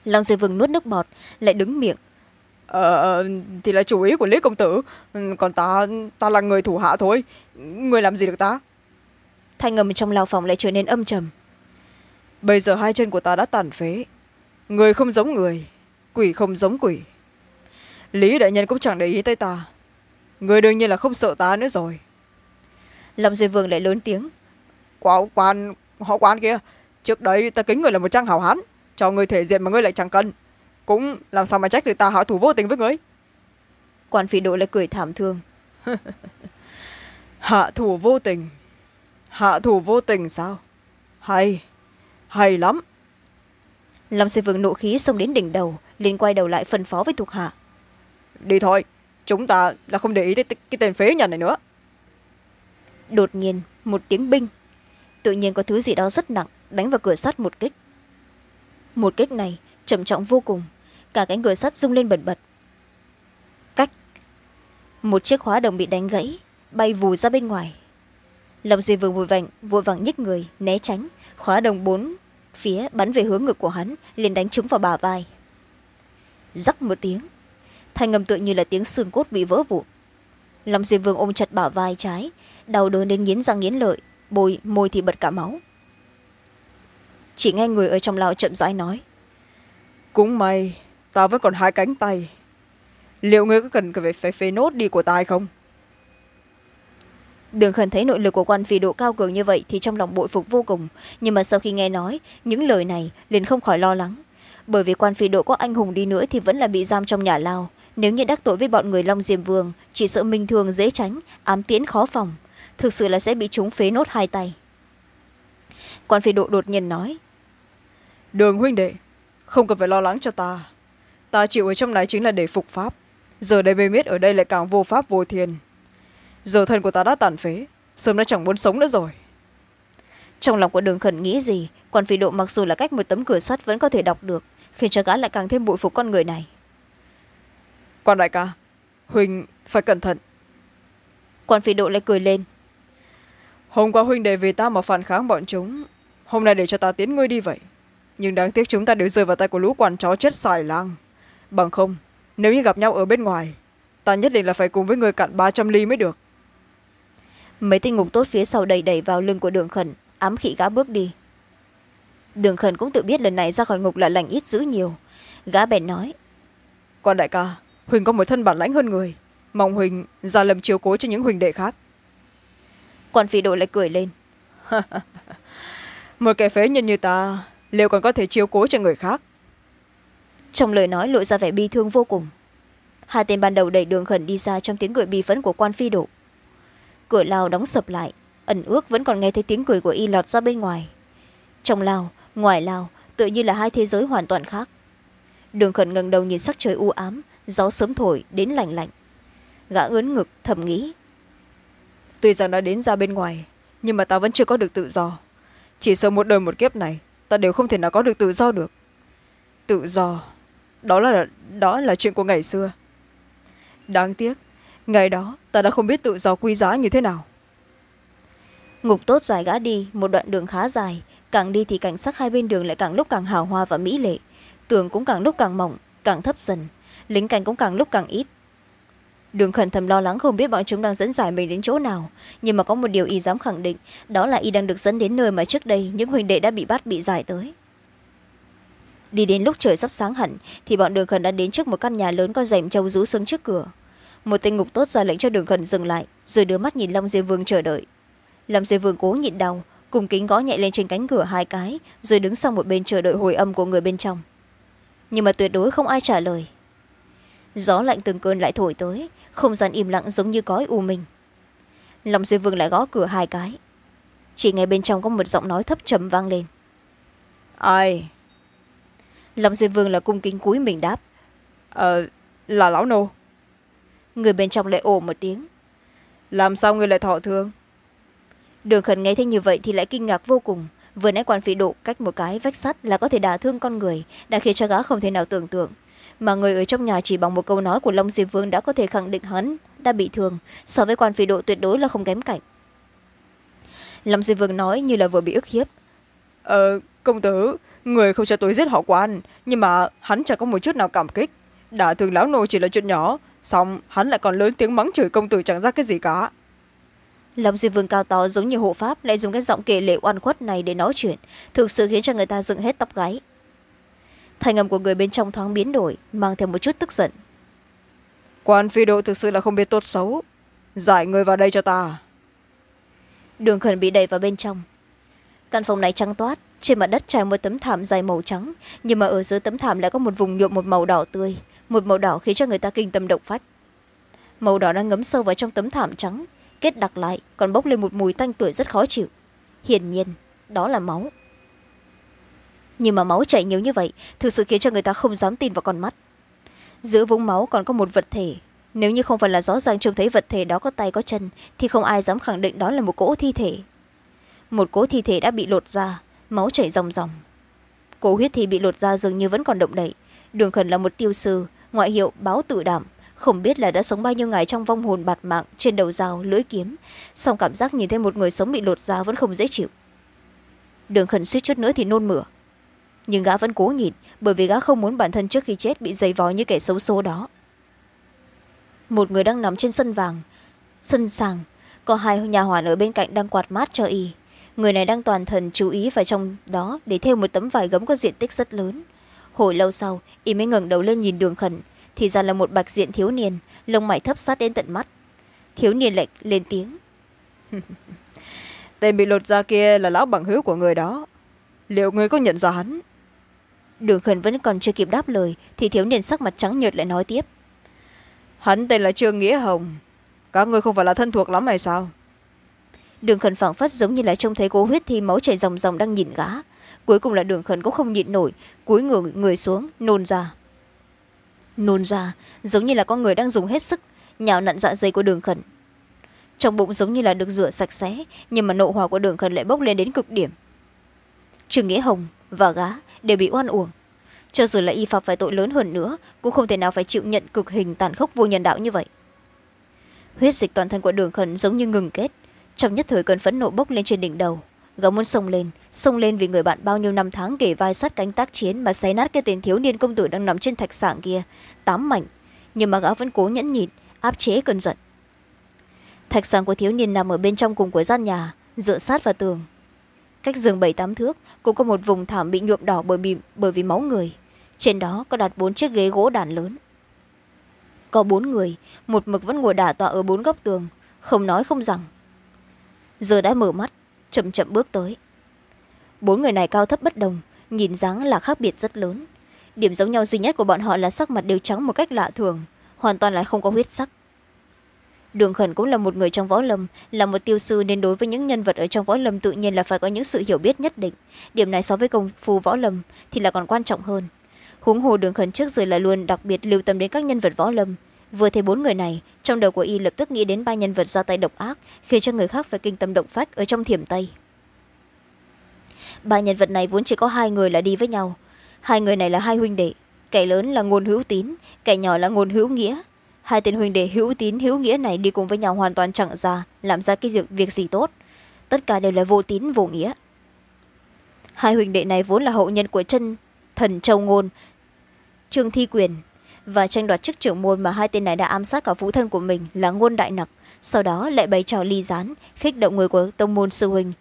Long diêm vương nuốt nước bọt lại đứng miệng ờ, ờ thì là chủ ý của lý công tử. Còn ta ta là người thủ hạ thôi. Người làm gì được ta? Thanh ngầm trong lao phòng lại trở nên âm trầm. Bây giờ hai chân của ta đã tàn phế. Người không giống người quỷ không giống quỷ. Lý đại nhân cũng chẳng để ý tới ta. Người đương nhiên là không sợ ta nữa rồi. Lâm duy vương lại lớn tiếng. Quá quan họ quan kia. Trước đấy ta kính người là một trang hảo hán. Cho người thể diện mà ngươi lại chẳng cần cũng làm sao mà trách được ta hạ thủ vô tình với ngươi quan phi độ lại cười thảm thương. Hạ thủ vô tình. Hạ thủ vô tình sao? Hay hay lắm. Lâm sư vương nộ khí xông đến đỉnh đầu liền quay đầu lại phân phó với thuộc hạ. Đi thôi chúng ta là không để ý tới cái tên phế nhân này nữa. Đột nhiên một tiếng binh. Tự nhiên có thứ gì đó rất nặng đánh vào cửa sắt một kích. Một kích này trầm trọng vô cùng cả cánh cửa sắt rung lên bẩn bật. Cách một chiếc khóa đồng bị đánh gãy, bay vù ra bên ngoài. Lòng dì vừa vội vàng vội vàng nhích người, né tránh. Khóa đồng bốn phía bắn về hướng ngực của hắn, liền đánh trúng vào bả vai. Rắc một tiếng, thanh ngầm tựa như là tiếng xương cốt bị vỡ vụn. Lòng diệp vương ôm chặt bả vai trái, đau đớn đến nghiến răng nghiến lợi, bồi, môi thì bật cả máu. Chỉ nghe người ở trong lao chậm rãi nói, cũng may ta vẫn còn hai cánh tay. Liệu ngươi có cần phải phải phế nốt đi của ta không? Đường khẩn thấy nội lực của quan phi độ cao cường như vậy thì trong lòng bội phục vô cùng. Nhưng mà sau khi nghe nói những lời này liền không khỏi lo lắng. Bởi vì quan phi độ có anh hùng đi nữa thì vẫn là bị giam trong nhà lao. Nếu như đắc tội với bọn người long diêm vương chỉ sợ minh thường dễ tránh ám tiễn khó phòng thực sự là sẽ bị chúng phế nốt hai tay. Quan phi độ đột nhiên nói đường huynh đệ không cần phải lo lắng cho ta ta chịu ở trong này chính là để phục pháp. Giờ đây mới biết ở đây lại càng vô pháp vô thiên. Giờ thân của ta đã tàn phế sớm đã chẳng muốn sống nữa rồi. Trong lòng của đường khẩn nghĩ gì quan phi độ mặc dù là cách một tấm cửa sắt vẫn có thể đọc được khiến cho gã lại càng thêm bội phục con người này. Quan đại ca huynh phải cẩn thận. Quan phi độ lại cười lên. Hôm qua huynh đệ vì ta mà phản kháng bọn chúng hôm nay để cho ta tiến ngươi đi vậy. Nhưng đáng tiếc chúng ta đều rơi vào tay của lũ quản chó chết xài lang bằng không nếu như gặp nhau ở bên ngoài ta nhất định là phải cùng với người cặn ba trăm ly mới được. Mấy tinh ngục tốt phía sau đầy đẩy vào lưng của đường khẩn ám khị gã bước đi. Đường khẩn cũng tự biết lần này ra khỏi ngục là lành ít dữ nhiều. Gã bèn nói quan đại ca huỳnh có một thân bản lãnh hơn người mong huỳnh ra lầm chiếu cố cho những huỳnh đệ khác. Quan phi độ lại cười lên. Một kẻ phế nhân như ta liệu còn có thể chiếu cố cho người khác trong lời nói lộ ra vẻ bi thương vô cùng. Hai tên ban đầu đẩy đường khẩn đi ra trong tiếng cười bi phẫn của quan phi độ. Cửa lao đóng sập lại, ẩn ước vẫn còn nghe thấy tiếng cười của y lọt ra bên ngoài. Trong lao ngoài lao tự như là hai thế giới hoàn toàn khác. Đường khẩn ngẩng đầu nhìn sắc trời u ám, gió sớm thổi đến lạnh lạnh. Gã ướn ngực, thầm nghĩ. Tuy rằng đã đến ra bên ngoài, nhưng mà ta vẫn chưa có được tự do. Chỉ sau một đời một kiếp này, ta đều không thể nào có được tự do được. Tự do đó là đó là chuyện của ngày xưa. Đáng tiếc, ngày đó ta đã không biết tự do quý giá như thế nào. Ngục tốt dài gã đi, một đoạn đường khá dài. Càng đi thì cảnh sắc hai bên đường lại càng lúc càng hào hoa và mỹ lệ. Tường cũng càng lúc càng mỏng càng thấp dần. Lính cảnh cũng càng lúc càng ít. Đường khẩn thầm lo lắng không biết bọn chúng đang dẫn giải mình đến chỗ nào. Nhưng mà có một điều y dám khẳng định, đó là y đang được dẫn đến nơi mà trước đây những huỳnh đệ đã bị bắt, bị giải tới đi đến lúc trời sắp sáng hẳn, thì bọn đường khẩn đã đến trước một căn nhà lớn có rèm trâu rú xuống trước cửa. Một tên ngục tốt ra lệnh cho đường khẩn dừng lại, rồi đưa mắt nhìn long diê vương chờ đợi. Long diê vương cố nhịn đau, cùng kính gõ nhẹ lên trên cánh cửa hai cái, rồi đứng sang một bên chờ đợi hồi âm của người bên trong. Nhưng mà tuyệt đối không ai trả lời. Gió lạnh từng cơn lại thổi tới, không gian im lặng giống như cõi u minh. Long diê vương lại gõ cửa hai cái. Chỉ nghe bên trong có một giọng nói thấp trầm vang lên. Ai? Lòng diê vương là cung kính cúi mình đáp. Ờ là lão nô. Người bên trong lại ồ một tiếng. Làm sao người lại thọ thương? Đường khẩn nghe thấy như vậy thì lại kinh ngạc vô cùng. Vừa nãy quan phỉ độ cách một cái vách sắt là có thể đả thương con người đã khiến cho gã không thể nào tưởng tượng. Mà người ở trong nhà chỉ bằng một câu nói của long diệp vương đã có thể khẳng định hắn đã bị thương. So với quan phỉ độ tuyệt đối là không kém cạnh. Long diệp vương nói như là vừa bị ức hiếp. Ờ công tử người không cho tôi giết họ quan nhưng mà hắn chẳng có một chút nào cảm kích. Đả thương lão nô chỉ là chuyện nhỏ xong hắn lại còn lớn tiếng mắng chửi công tử chẳng ra cái gì cả. Long diệp vương cao to giống như hộ pháp lại dùng cái giọng kể lệ oan khuất này để nói chuyện thực sự khiến cho người ta dựng hết tóc gáy. Thành âm của người bên trong thoáng biến đổi mang theo một chút tức giận. Quan phi độ thực sự là không biết tốt xấu. Giải người vào đây cho ta. Đường khẩn bị đẩy vào bên trong. Căn phòng này trắng toát trên mặt đất trải một tấm thảm dài màu trắng, nhưng mà ở dưới tấm thảm lại có một vùng nhuộm một màu đỏ tươi, một màu đỏ khiến cho người ta kinh tâm động phách. Màu đỏ đang ngấm sâu vào trong tấm thảm trắng, kết đặc lại, còn bốc lên một mùi tanh tuổi rất khó chịu. Hiển nhiên, đó là máu. Nhưng mà máu chảy nhiều như vậy, thực sự khiến cho người ta không dám tin vào con mắt. Giữa vũng máu còn có một vật thể. Nếu như không phải là rõ ràng trông thấy vật thể đó có tay có chân, thì không ai dám khẳng định đó là một cỗ thi thể. Một cỗ thi thể đã bị lột ra máu chảy ròng ròng. Cổ huyết thi bị lột ra dường như vẫn còn động đậy. Đường khẩn là một tiêu sư, ngoại hiệu báo tự đảm. Không biết là đã sống bao nhiêu ngày trong vong hồn bạt mạng, trên đầu dao, lưỡi kiếm. Song cảm giác nhìn thấy một người sống bị lột da vẫn không dễ chịu. Đường khẩn suýt chút nữa thì nôn mửa. Nhưng gã vẫn cố nhịn, bởi vì gã không muốn bản thân trước khi chết bị dày vò như kẻ xấu số đó. Một người đang nằm trên sân vàng, sân sàng, có hai nhà hoàn ở bên cạnh đang quạt mát cho y người này đang toàn thần chú ý vào trong đó để theo một tấm vải gấm có diện tích rất lớn. Hồi lâu sau y mới ngẩng đầu lên nhìn đường khẩn thì ra là một bạch diện thiếu niên lông mày thấp sát đến tận mắt. Thiếu niên lại lên tiếng. Tên bị lột ra kia là lão bằng hữu của người đó. Liệu người có nhận ra hắn? Đường khẩn vẫn còn chưa kịp đáp lời thì thiếu niên sắc mặt trắng nhợt lại nói tiếp. Hắn tên là trương nghĩa hồng. Các người không phải là thân thuộc lắm hay sao đường khẩn phảng phất giống như là trông thấy cố huyết thi máu chảy ròng ròng đang nhìn gã. Cuối cùng là đường khẩn cũng không nhịn nổi cúi người, người xuống nôn ra. Nôn ra giống như là con người đang dùng hết sức nhào nặn dạ dày của đường khẩn. Trong bụng giống như là được rửa sạch sẽ nhưng mà nộ hỏa của đường khẩn lại bốc lên đến cực điểm. Trương nghĩa hồng và gá đều bị oan uổng. Cho dù là y phạm phải tội lớn hơn nữa cũng không thể nào phải chịu nhận cực hình tàn khốc vô nhân đạo như vậy. Huyết dịch toàn thân của đường khẩn giống như ngừng kết trong nhất thời cơn phẫn nộ bốc lên trên đỉnh đầu gã muốn xông lên xông lên vì người bạn bao nhiêu năm tháng kể vai sát cánh tác chiến mà xé nát cái tên thiếu niên công tử đang nằm trên thạch sảng kia tám mảnh nhưng mà gã vẫn cố nhẫn nhịn áp chế cơn giận. Thạch sảng của thiếu niên nằm ở bên trong cùng của gian nhà dựa sát vào tường. Cách giường bảy tám thước cũng có một vùng thảm bị nhuộm đỏ bởi vì, bởi vì máu người. Trên đó có đặt bốn chiếc ghế gỗ đàn lớn. Có bốn người một mực vẫn ngồi đả tọa ở bốn góc tường không nói không rằng giờ đã mở mắt, chậm chậm bước tới. Bốn người này cao thấp bất đồng, nhìn dáng là khác biệt rất lớn. Điểm giống nhau duy nhất của bọn họ là sắc mặt đều trắng một cách lạ thường, hoàn toàn là không có huyết sắc. Đường khẩn cũng là một người trong võ lâm, là một tiêu sư nên đối với những nhân vật ở trong võ lâm tự nhiên là phải có những sự hiểu biết nhất định. Điểm này so với công phu võ lâm thì là còn quan trọng hơn. Huống hồ đường khẩn trước rồi là luôn đặc biệt lưu tâm đến các nhân vật võ lâm vừa thấy bốn người này, trong đầu của y lập tức nghĩ đến ba nhân vật ra tay độc ác, khiến cho người khác phải kinh tâm động phách ở trong thiểm tây. Ba nhân vật này vốn chỉ có hai người là đi với nhau. Hai người này là hai huynh đệ, kẻ lớn là ngôn hữu tín, kẻ nhỏ là ngôn hữu nghĩa. Hai tên huynh đệ hữu tín, hữu nghĩa này đi cùng với nhau hoàn toàn chẳng ra, làm ra cái việc gì tốt. Tất cả đều là vô tín, vô nghĩa. Hai huynh đệ này vốn là hậu nhân của chân thần châu ngôn, trương thi quyền và tranh đoạt chức trưởng môn mà hai tên này đã ám sát cả phụ thân của mình là ngôn đại nặc. Sau đó lại bày trò ly gián, khích động người của tông môn sư huynh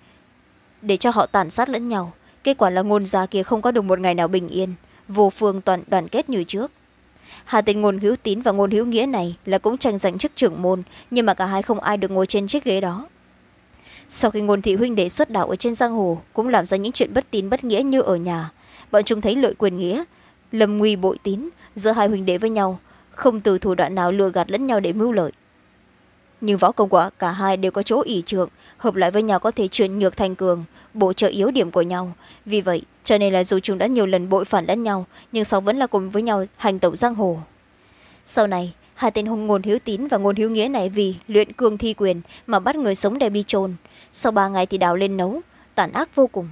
để cho họ tàn sát lẫn nhau. Kết quả là ngôn gia kia không có được một ngày nào bình yên, vô phương toàn đoàn kết như trước. Hai tên ngôn hữu tín và ngôn hữu nghĩa này là cũng tranh giành chức trưởng môn, nhưng mà cả hai không ai được ngồi trên chiếc ghế đó. Sau khi ngôn thị huynh đệ xuất đạo ở trên giang hồ, cũng làm ra những chuyện bất tín bất nghĩa như ở nhà. Bọn chúng thấy lợi quyền nghĩa lầm nguy bội tín giữa hai huynh đệ với nhau, không từ thủ đoạn nào lừa gạt lẫn nhau để mưu lợi. Nhưng võ công của cả hai đều có chỗ ỷ trượng, hợp lại với nhau có thể chuyển nhược thành cường, bổ trợ yếu điểm của nhau. Vì vậy, cho nên là dù chúng đã nhiều lần bội phản lẫn nhau, nhưng sau vẫn là cùng với nhau hành tẩu giang hồ. Sau này, hai tên hùng ngôn hiếu tín và ngôn hiếu nghĩa này vì luyện cương thi quyền mà bắt người sống đem đi trôn sau ba ngày thì đào lên nấu, tàn ác vô cùng.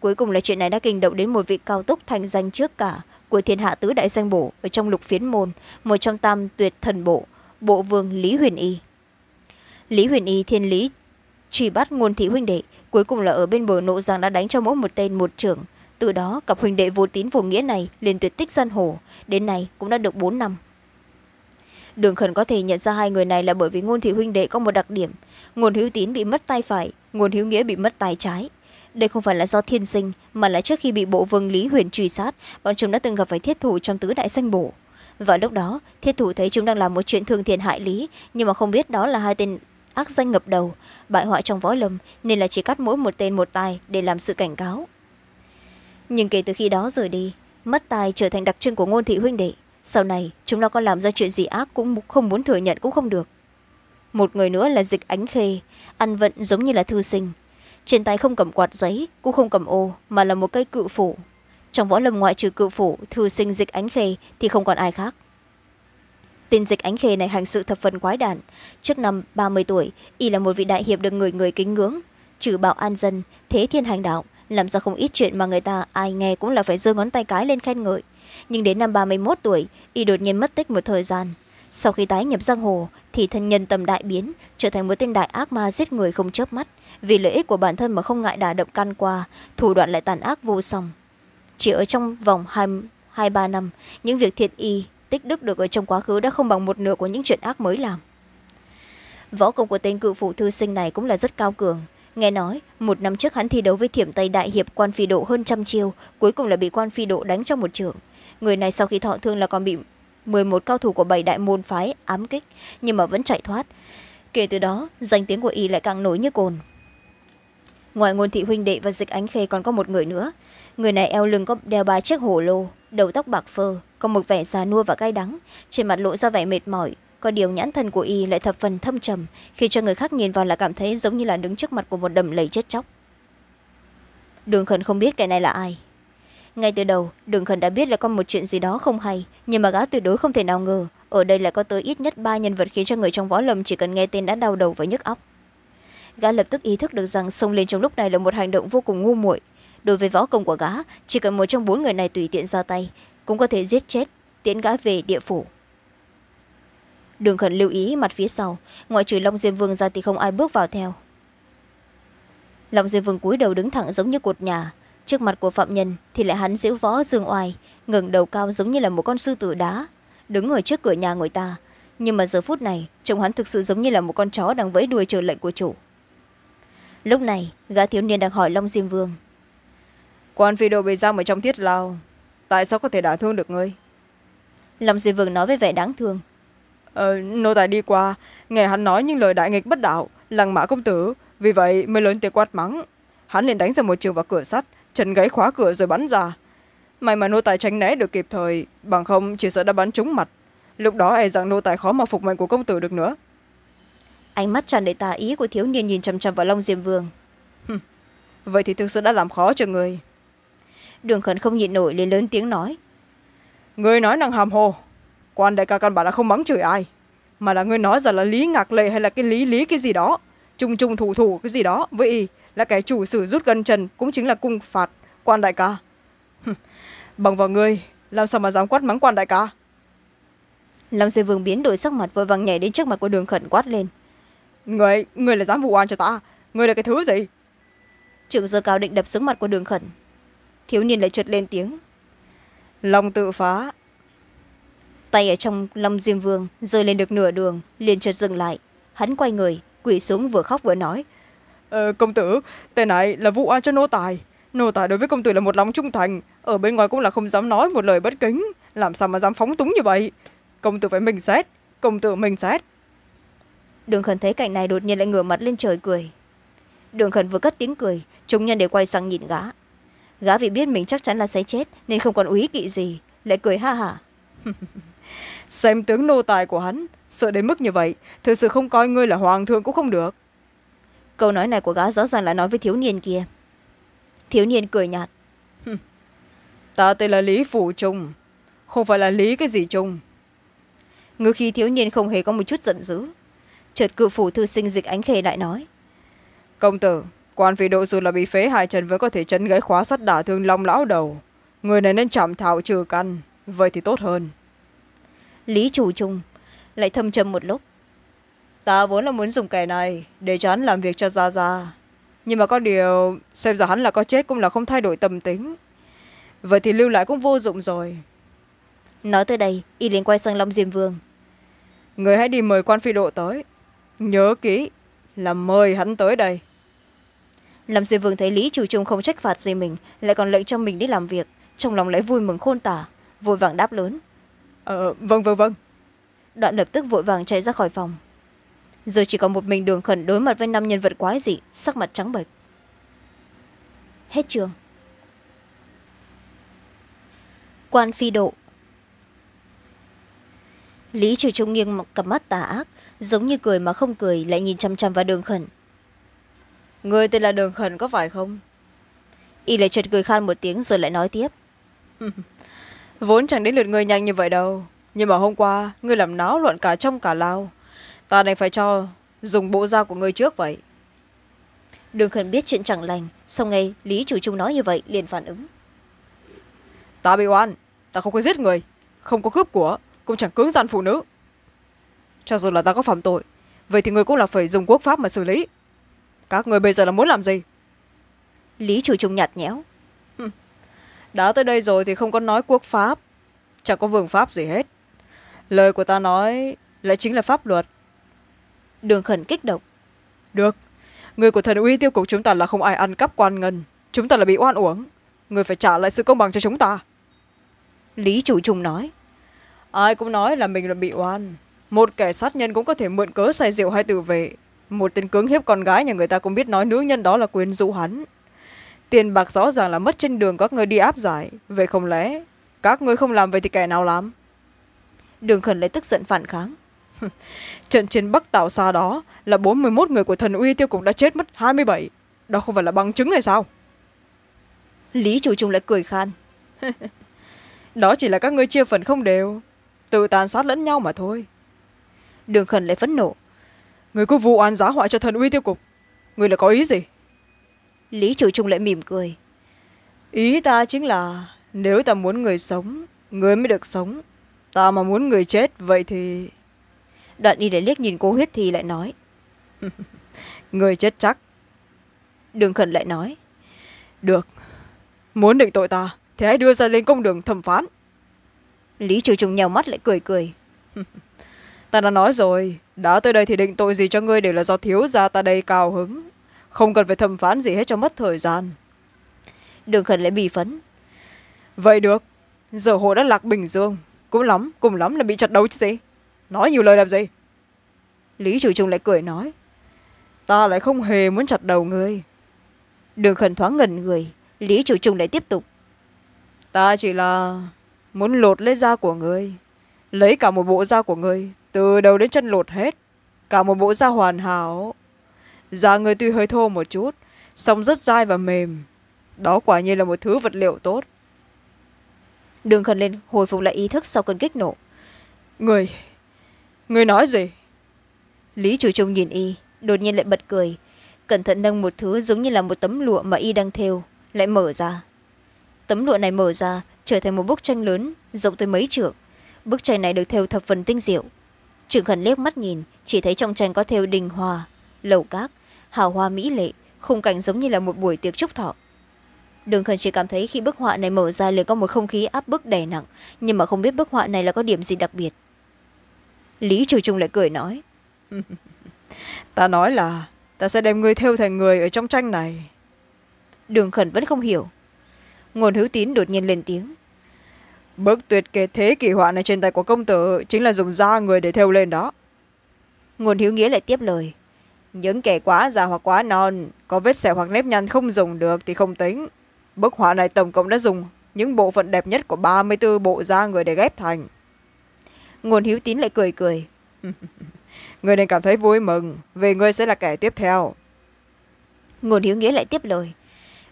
Cuối cùng là chuyện này đã kinh động đến một vị cao tốc thành danh trước cả của thiên hạ tứ đại danh bổ ở trong lục phiến môn, một trong tam tuyệt thần bộ bộ vương lý huyền y. Lý huyền y thiên lý truy bắt ngôn thị huynh đệ, cuối cùng là ở bên bờ nộ giang đã đánh cho mỗi một tên một trưởng. Từ đó, cặp huynh đệ vô tín vô nghĩa này liền tuyệt tích giang hồ, đến nay cũng đã được bốn năm. Đường khẩn có thể nhận ra hai người này là bởi vì ngôn thị huynh đệ có một đặc điểm. Ngôn hữu tín bị mất tay phải, ngôn hữu nghĩa bị mất tay trái đây không phải là do thiên sinh, mà là trước khi bị bộ vương lý huyền truy sát, bọn chúng đã từng gặp phải thiết thủ trong tứ đại danh bổ. Và lúc đó, thiết thủ thấy chúng đang làm một chuyện thương thiện hại lý, nhưng mà không biết đó là hai tên ác danh ngập đầu, bại hoại trong võ lâm, nên là chỉ cắt mỗi một tên một tài để làm sự cảnh cáo. Nhưng kể từ khi đó rời đi, mất tài trở thành đặc trưng của ngôn thị huynh đệ. Sau này, chúng nó có làm ra chuyện gì ác cũng không muốn thừa nhận cũng không được. Một người nữa là dịch ánh khê, ăn vận giống như là thư sinh trên tay không cầm quạt giấy, cũng không cầm ô, mà là một cây cự phủ. Trong võ lâm ngoại trừ cự phủ, thư sinh dịch ánh khê thì không còn ai khác. Tên dịch ánh khê này hành sự thập phần quái đản. Trước năm ba mươi tuổi, y là một vị đại hiệp được người người kính ngưỡng. Trừ bạo an dân, thế thiên hành đạo, làm ra không ít chuyện mà người ta ai nghe cũng là phải giơ ngón tay cái lên khen ngợi. Nhưng đến năm ba mươi một tuổi, y đột nhiên mất tích một thời gian sau khi tái nhập giang hồ thì thân nhân tâm đại biến trở thành một tên đại ác ma giết người không chớp mắt. Vì lợi ích của bản thân mà không ngại đả động căn qua thủ đoạn lại tàn ác vô song. Chỉ ở trong vòng hai, hai ba năm những việc thiện y tích đức được ở trong quá khứ đã không bằng một nửa của những chuyện ác mới làm. Võ công của tên cự phụ thư sinh này cũng là rất cao cường. Nghe nói một năm trước hắn thi đấu với thiểm tây đại hiệp quan phi độ hơn trăm chiêu cuối cùng là bị quan phi độ đánh trong một trường. Người này sau khi thọ thương là còn bị m một cao thủ của bảy đại môn phái ám kích, nhưng mà vẫn chạy thoát. Kể từ đó, danh tiếng của y lại càng nổi như cồn. Ngoài ngôn thị huynh đệ và dịch ánh khê còn có một người nữa. Người này eo lưng có đeo ba chiếc hổ lô, đầu tóc bạc phơ, có một vẻ già nua và cay đắng, trên mặt lộ ra vẻ mệt mỏi. Có điều nhãn thân của y lại thập phần thâm trầm, khi cho người khác nhìn vào là cảm thấy giống như là đứng trước mặt của một đầm lầy chết chóc. Đường khẩn không biết kẻ này là ai ngay từ đầu, đường khẩn đã biết là có một chuyện gì đó không hay, nhưng mà gã tuyệt đối không thể nào ngờ, ở đây lại có tới ít nhất ba nhân vật khiến cho người trong võ lâm chỉ cần nghe tên đã đau đầu và nhức óc. Gã lập tức ý thức được rằng xông lên trong lúc này là một hành động vô cùng ngu muội. Đối với võ công của gã, chỉ cần một trong bốn người này tùy tiện ra tay, cũng có thể giết chết tiến gã về địa phủ. Đường khẩn lưu ý mặt phía sau, ngoại trừ long diêm vương ra thì không ai bước vào theo. Long diêm vương cúi đầu đứng thẳng giống như cột nhà trước mặt của phạm nhân thì lại hắn diễu võ dương oai ngẩng đầu cao giống như là một con sư tử đá đứng ở trước cửa nhà người ta. Nhưng mà giờ phút này trông hắn thực sự giống như là một con chó đang vẫy đuôi chờ lệnh của chủ. Lúc này gã thiếu niên đang hỏi long diêm vương. Quan phi đồ bị giam ở trong thiết lao tại sao có thể đả thương được ngươi? Long diêm vương nói với vẻ đáng thương. Ờ, nô tài đi qua nghe hắn nói những lời đại nghịch bất đạo lăng mã công tử vì vậy mới lớn tiếng quát mắng. Hắn liền đánh ra một trường vào cửa sắt chân gáy khóa cửa rồi bắn ra. May mà nô tài tránh né được kịp thời bằng không chỉ sợ đã bắn trúng mặt. Lúc đó e rằng nô tài khó mà phục mệnh của công tử được nữa. Ánh mắt tràn đầy tà ý của thiếu niên nhìn chằm chằm vào long diêm vương. Vậy thì thực sự đã làm khó cho người. Đường khẩn không nhịn nổi liền lớn tiếng nói. Người nói năng hàm hồ. Quan đại ca căn bản là không mắng chửi ai. Mà là người nói rằng là lý ngạc lệ hay là cái lý lý cái gì đó. Trung trung thủ thủ cái gì đó với y là kẻ chủ sử rút gân trần cũng chính là cung phạt quan đại ca. Bằng vào ngươi làm sao mà dám quát mắng quan đại ca? Long diêm vương biến đổi sắc mặt vội vàng nhảy đến trước mặt của đường khẩn quát lên. Người người là dám vụ oan cho ta người là cái thứ gì? Trưởng giờ cao định đập xuống mặt của đường khẩn. Thiếu niên lại trượt lên tiếng. Lòng tự phá. Tay ở trong long diêm vương rơi lên được nửa đường liền chợt dừng lại. Hắn quay người quỳ xuống vừa khóc vừa nói ờ, công tử tên này là vụ oan cho nô tài. Nô tài đối với công tử là một lòng trung thành ở bên ngoài cũng là không dám nói một lời bất kính. Làm sao mà dám phóng túng như vậy? Công tử phải mình xét công tử mình xét. Đường khẩn thấy cảnh này đột nhiên lại ngửa mặt lên trời cười. Đường khẩn vừa cất tiếng cười chúng nhân đều quay sang nhìn gã. Gã vì biết mình chắc chắn là sẽ chết nên không còn úy kỵ gì lại cười ha hả. Xem tướng nô tài của hắn sợ đến mức như vậy thực sự không coi ngươi là hoàng thượng cũng không được câu nói này của gã rõ ràng là nói với thiếu niên kia. Thiếu niên cười nhạt. Ta tên là lý phủ trung. Không phải là lý cái gì trung? Ngư khi thiếu niên không hề có một chút giận dữ chợt cự phủ thư sinh dịch ánh khê lại nói. Công tử quan phi độ dù là bị phế hai chân vẫn có thể chấn gãy khóa sắt đả thương long lão đầu. Người này nên chạm thảo trừ căn vậy thì tốt hơn. Lý chủ trung lại thâm trầm một lúc ta vốn là muốn dùng kẻ này để cho hắn làm việc cho ra ra nhưng mà có điều xem ra hắn là có chết cũng là không thay đổi tâm tính. Vậy thì lưu lại cũng vô dụng rồi. Nói tới đây y liền quay sang long diêm vương. Người hãy đi mời quan phi độ tới. Nhớ kỹ là mời hắn tới đây. Long diêm vương thấy lý chủ trung không trách phạt gì mình lại còn lệnh cho mình đi làm việc. Trong lòng lại vui mừng khôn tả vội vàng đáp lớn. Ờ vâng vâng vâng. Đoạn lập tức vội vàng chạy ra khỏi phòng giờ chỉ còn một mình đường khẩn đối mặt với năm nhân vật quái dị sắc mặt trắng bệch. Hết trường. Quan phi độ. Lý trừ trung nghiêng cặp mắt tà ác giống như cười mà không cười lại nhìn chăm chăm vào đường khẩn. Người tên là đường khẩn có phải không? Y lại chợt cười khan một tiếng rồi lại nói tiếp. Vốn chẳng đến lượt người nhanh như vậy đâu. Nhưng mà hôm qua ngươi làm náo loạn cả trong cả lao ta đành phải cho dùng bộ da của ngươi trước vậy. Đường khẩn biết chuyện chẳng lành sau ngày lý chủ trung nói như vậy liền phản ứng. Ta bị oan ta không có giết người không có cướp của cũng chẳng cưỡng gian phụ nữ. Cho dù là ta có phạm tội vậy thì người cũng là phải dùng quốc pháp mà xử lý. Các người bây giờ là muốn làm gì? Lý chủ trung nhạt nhẽo. Đã tới đây rồi thì không có nói quốc pháp chẳng có vương pháp gì hết. Lời của ta nói lại chính là pháp luật đường khẩn kích động. Được. Người của thần uy tiêu cục chúng ta là không ai ăn cắp quan ngân. Chúng ta là bị oan uổng. Người phải trả lại sự công bằng cho chúng ta. Lý chủ trung nói. Ai cũng nói là mình là bị oan. Một kẻ sát nhân cũng có thể mượn cớ say rượu hay tự vệ. Một tên cưỡng hiếp con gái nhà người ta cũng biết nói nữ nhân đó là quyền dụ hắn. Tiền bạc rõ ràng là mất trên đường các người đi áp giải. Vậy không lẽ các người không làm vậy thì kẻ nào làm? Đường khẩn lại tức giận phản kháng trận chiến bắc tạo xa đó là bốn mươi một người của thần uy tiêu cục đã chết mất hai mươi bảy. Đó không phải là bằng chứng hay sao? Lý chủ trung lại cười khan. Đó chỉ là các ngươi chia phần không đều tự tàn sát lẫn nhau mà thôi. Đường khẩn lại phẫn nộ. Người cứ vụ oan giá họa cho thần uy tiêu cục người là có ý gì? Lý chủ trung lại mỉm cười. Ý ta chính là nếu ta muốn người sống người mới được sống. Ta mà muốn người chết vậy thì đoạn đi để liếc nhìn cố huyết thì lại nói. Người chết chắc. Đường khẩn lại nói. Được. Muốn định tội ta thì hãy đưa ra lên công đường thẩm phán. Lý chủ trùng nhào mắt lại cười cười. Ta đã nói rồi. Đã tới đây thì định tội gì cho ngươi đều là do thiếu gia ta đây cao hứng. Không cần phải thẩm phán gì hết cho mất thời gian. Đường khẩn lại bì phấn. Vậy được. Giờ hồ đã lạc bình dương. Cũng lắm cùng lắm là bị chặt đầu chứ gì nói nhiều lời làm gì? Lý trừ trung lại cười nói, ta lại không hề muốn chặt đầu ngươi. Đường khẩn thoáng ngần người, lý trừ trung lại tiếp tục, ta chỉ là muốn lột lấy da của ngươi, lấy cả một bộ da của ngươi, từ đầu đến chân lột hết, cả một bộ da hoàn hảo. Da người tuy hơi thô một chút, song rất dai và mềm, đó quả nhiên là một thứ vật liệu tốt. Đường khẩn lên hồi phục lại ý thức sau cơn kích nộ người người nói gì? Lý chủ trung nhìn y, đột nhiên lại bật cười. Cẩn thận nâng một thứ giống như là một tấm lụa mà y đang thêu, lại mở ra. Tấm lụa này mở ra, trở thành một bức tranh lớn, rộng tới mấy trượng. Bức tranh này được thêu thập phần tinh diệu. Trường khẩn liếc mắt nhìn, chỉ thấy trong tranh có thêu đình hòa lầu cát, hào hoa mỹ lệ, khung cảnh giống như là một buổi tiệc trúc thọ. Đường khẩn chỉ cảm thấy khi bức họa này mở ra liền có một không khí áp bức đầy nặng, nhưng mà không biết bức họa này là có điểm gì đặc biệt lý chủ trung lại cười nói. Ta nói là ta sẽ đem ngươi theo thành người ở trong tranh này. Đường khẩn vẫn không hiểu. Ngôn hữu tín đột nhiên lên tiếng. Bức tuyệt kệ thế kỳ họa này trên tay của công tử chính là dùng da người để theo lên đó. Ngôn hữu nghĩa lại tiếp lời. Những kẻ quá già hoặc quá non có vết sẹo hoặc nếp nhăn không dùng được thì không tính. Bức họa này tổng cộng đã dùng những bộ phận đẹp nhất của ba mươi bốn bộ da người để ghép thành ngôn hữu tín lại cười cười. Người nên cảm thấy vui mừng vì ngươi sẽ là kẻ tiếp theo. Ngôn hiếu nghĩa lại tiếp lời.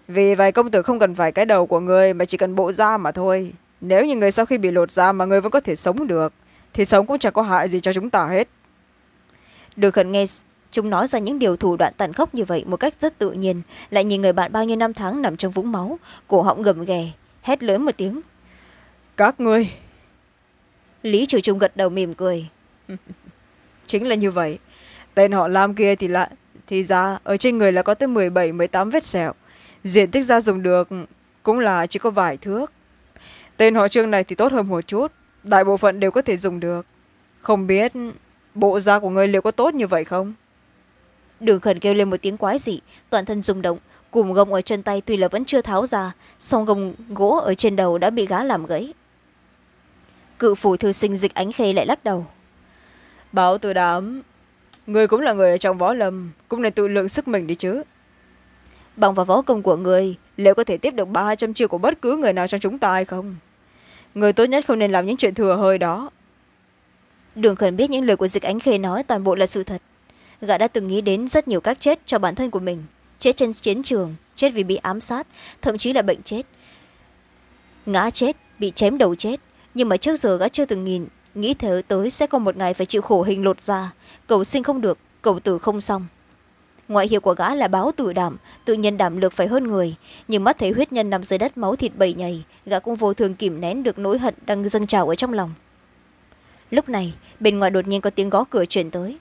Vì vậy công tử không cần phải cái đầu của người mà chỉ cần bộ da mà thôi. Nếu như người sau khi bị lột da mà người vẫn có thể sống được thì sống cũng chẳng có hại gì cho chúng ta hết. Được khẩn nghe chúng nói ra những điều thủ đoạn tàn khốc như vậy một cách rất tự nhiên lại nhìn người bạn bao nhiêu năm tháng nằm trong vũng máu cổ họng gầm ghè hét lớn một tiếng. Các ngươi lý chủ trung gật đầu mỉm cười. Chính là như vậy. Tên họ lam kia thì lại thì ra ở trên người là có tới mười bảy mười tám vết sẹo. Diện tích da dùng được cũng là chỉ có vài thước. Tên họ trương này thì tốt hơn một chút đại bộ phận đều có thể dùng được. Không biết bộ da của người liệu có tốt như vậy không? Đường khẩn kêu lên một tiếng quái dị toàn thân rung động cùm gông ở chân tay tuy là vẫn chưa tháo ra song gông gỗ ở trên đầu đã bị gá làm gãy cự phủ thư sinh dịch ánh khê lại lắc đầu. Bảo từ đám, người cũng là người ở trong võ lâm, cũng nên tự lượng sức mình đi chứ. Bằng vào võ công của người, liệu có thể tiếp được ba trăm chiêu của bất cứ người nào trong chúng ta hay không? Người tốt nhất không nên làm những chuyện thừa hơi đó. Đường khẩn biết những lời của dịch ánh khê nói toàn bộ là sự thật. Gã đã từng nghĩ đến rất nhiều cách chết cho bản thân của mình. Chết trên chiến trường, chết vì bị ám sát, thậm chí là bệnh chết. Ngã chết, bị chém đầu chết nhưng mà trước giờ gã chưa từng nhìn, nghĩ thở tới sẽ có một ngày phải chịu khổ hình lột ra cầu sinh không được cầu tử không xong. Ngoại hiệu của gã là báo tử đảm, tự nhiên đảm lược phải hơn người. Nhưng mắt thấy huyết nhân nằm dưới đất máu thịt bầy nhầy, gã cũng vô thường kìm nén được nỗi hận đang dâng trào ở trong lòng. Lúc này, bên ngoài đột nhiên có tiếng gõ cửa chuyển tới.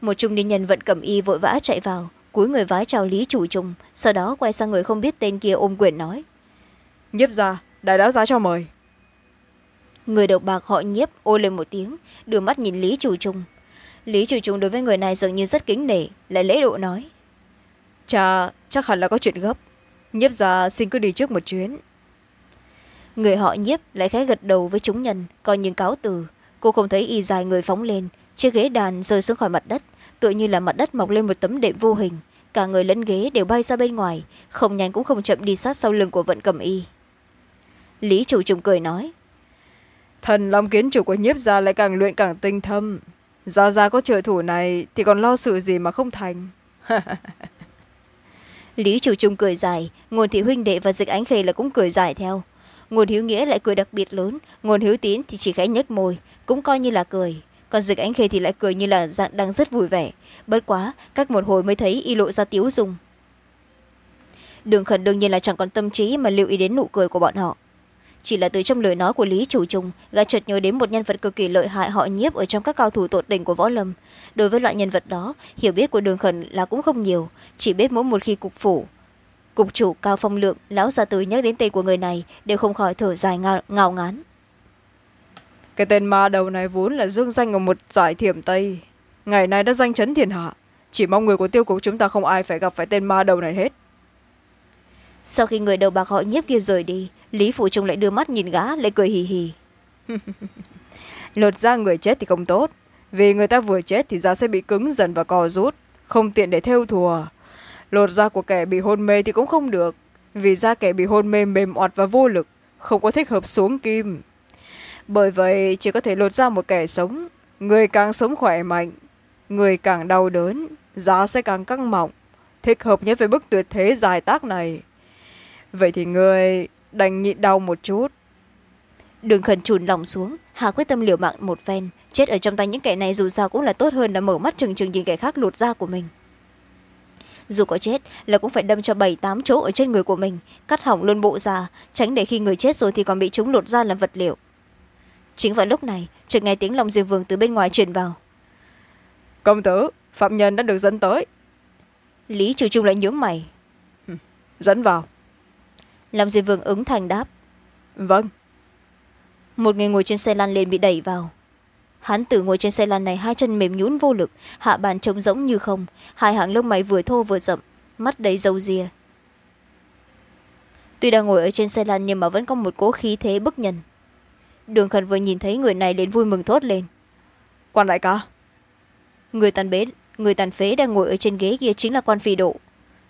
Một trung niên nhân vận cầm y vội vã chạy vào, cúi người vái chào lý chủ trung sau đó quay sang người không biết tên kia ôm quyền nói. Nhiếp ra đại đáo giá cho mời người độc bạc họ nhiếp ôi lên một tiếng đưa mắt nhìn lý chủ trung. Lý chủ trung đối với người này dường như rất kính nể lại lễ độ nói. Cha chắc hẳn là có chuyện gấp. Nhiếp ra xin cứ đi trước một chuyến. Người họ nhiếp lại khẽ gật đầu với chúng nhân coi như cáo từ. Cô không thấy y dài người phóng lên chiếc ghế đàn rơi xuống khỏi mặt đất tựa như là mặt đất mọc lên một tấm đệm vô hình. Cả người lẫn ghế đều bay ra bên ngoài không nhanh cũng không chậm đi sát sau lưng của vận cầm y. Lý chủ trùng cười nói thần long kiến chủ của nhiếp gia lại càng luyện càng tinh thâm. Gia gia có trợ thủ này thì còn lo sự gì mà không thành? Lý chủ trung cười dài, nguồn thị huynh đệ và dịch ánh khê là cũng cười dài theo. Nguồn hiếu nghĩa lại cười đặc biệt lớn, nguồn hiếu tín thì chỉ khẽ nhếch môi, cũng coi như là cười. Còn dịch ánh khê thì lại cười như là dạng đang rất vui vẻ. Bất quá cách một hồi mới thấy y lộ ra tiếu dùng đường khẩn đương nhiên là chẳng còn tâm trí mà lưu ý đến nụ cười của bọn họ chỉ là từ trong lời nói của lý chủ trung gã chợt nhớ đến một nhân vật cực kỳ lợi hại họ nhiếp ở trong các cao thủ tột đỉnh của võ lâm. Đối với loại nhân vật đó hiểu biết của đường khẩn là cũng không nhiều chỉ biết mỗi một khi cục phủ cục chủ cao phong lượng lão gia tử nhắc đến tên của người này đều không khỏi thở dài ngao, ngao ngán. Cái tên ma đầu này vốn là dương danh ở một giải thiểm tây. Ngày nay đã danh chấn thiên hạ chỉ mong người của tiêu cục chúng ta không ai phải gặp phải tên ma đầu này hết sau khi người đầu bạc họ nhiếp kia rời đi, lý phụ trung lại đưa mắt nhìn gã, lại cười hì hì. Lột ra người chết thì không tốt. Vì người ta vừa chết thì da sẽ bị cứng dần và co rút, không tiện để theo thùa. Lột da của kẻ bị hôn mê thì cũng không được, vì da kẻ bị hôn mê mềm oặt và vô lực, không có thích hợp xuống kim. Bởi vậy, chỉ có thể lột ra một kẻ sống. Người càng sống khỏe mạnh, người càng đau đớn, da sẽ càng căng mọng. Thích hợp nhất với bức tuyệt thế dài tác này vậy thì người đành nhịn đau một chút. Đường khẩn trùn lòng xuống hà quyết tâm liều mạng một phen chết ở trong tay những kẻ này dù sao cũng là tốt hơn là mở mắt trừng trừng nhìn kẻ khác lột da của mình. Dù có chết là cũng phải đâm cho bảy tám chỗ ở trên người của mình cắt hỏng luôn bộ da tránh để khi người chết rồi thì còn bị chúng lột da làm vật liệu. Chính vào lúc này chợt nghe tiếng lòng diệp vương từ bên ngoài truyền vào. Công tử phạm nhân đã được dẫn tới. Lý trừ trung lại nhướng mày. Dẫn vào lòng diệp vương ứng thành đáp? Vâng. Một người ngồi trên xe lăn lên bị đẩy vào. Hắn tử ngồi trên xe lăn này hai chân mềm nhún vô lực hạ bàn trống rỗng như không. Hai hàng lông mày vừa thô vừa rậm mắt đầy râu ria tuy đang ngồi ở trên xe lăn nhưng mà vẫn có một cố khí thế bức nhân đường khẩn vừa nhìn thấy người này liền vui mừng thốt lên. Quan đại ca. Người tàn bế người tàn phế đang ngồi ở trên ghế kia chính là quan phi độ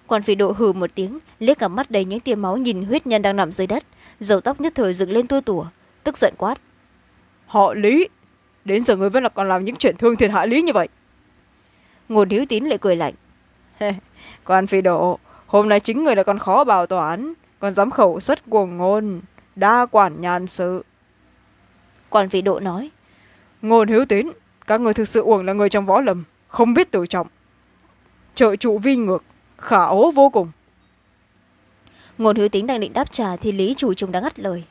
quan phi độ hừ một tiếng liếc cả mắt đầy những tia máu nhìn huyết nhân đang nằm dưới đất. Dầu tóc nhất thời dựng lên tua tủa tức giận quát. Họ lý đến giờ người vẫn là còn làm những chuyện thương thiệt hại lý như vậy. Ngôn hiếu tín lại cười lạnh. Quan phi độ hôm nay chính người là còn khó bảo toán còn dám khẩu xuất cuồng ngôn đa quản nhàn sự. Quan phi độ nói. Ngôn hiếu tín các người thực sự uổng là người trong võ lầm không biết tự trọng. Trợ trụ vi ngược khả ố vô cùng. Ngôn hiếu tín đang định đáp trả thì lý chủ trung đã ngắt lời.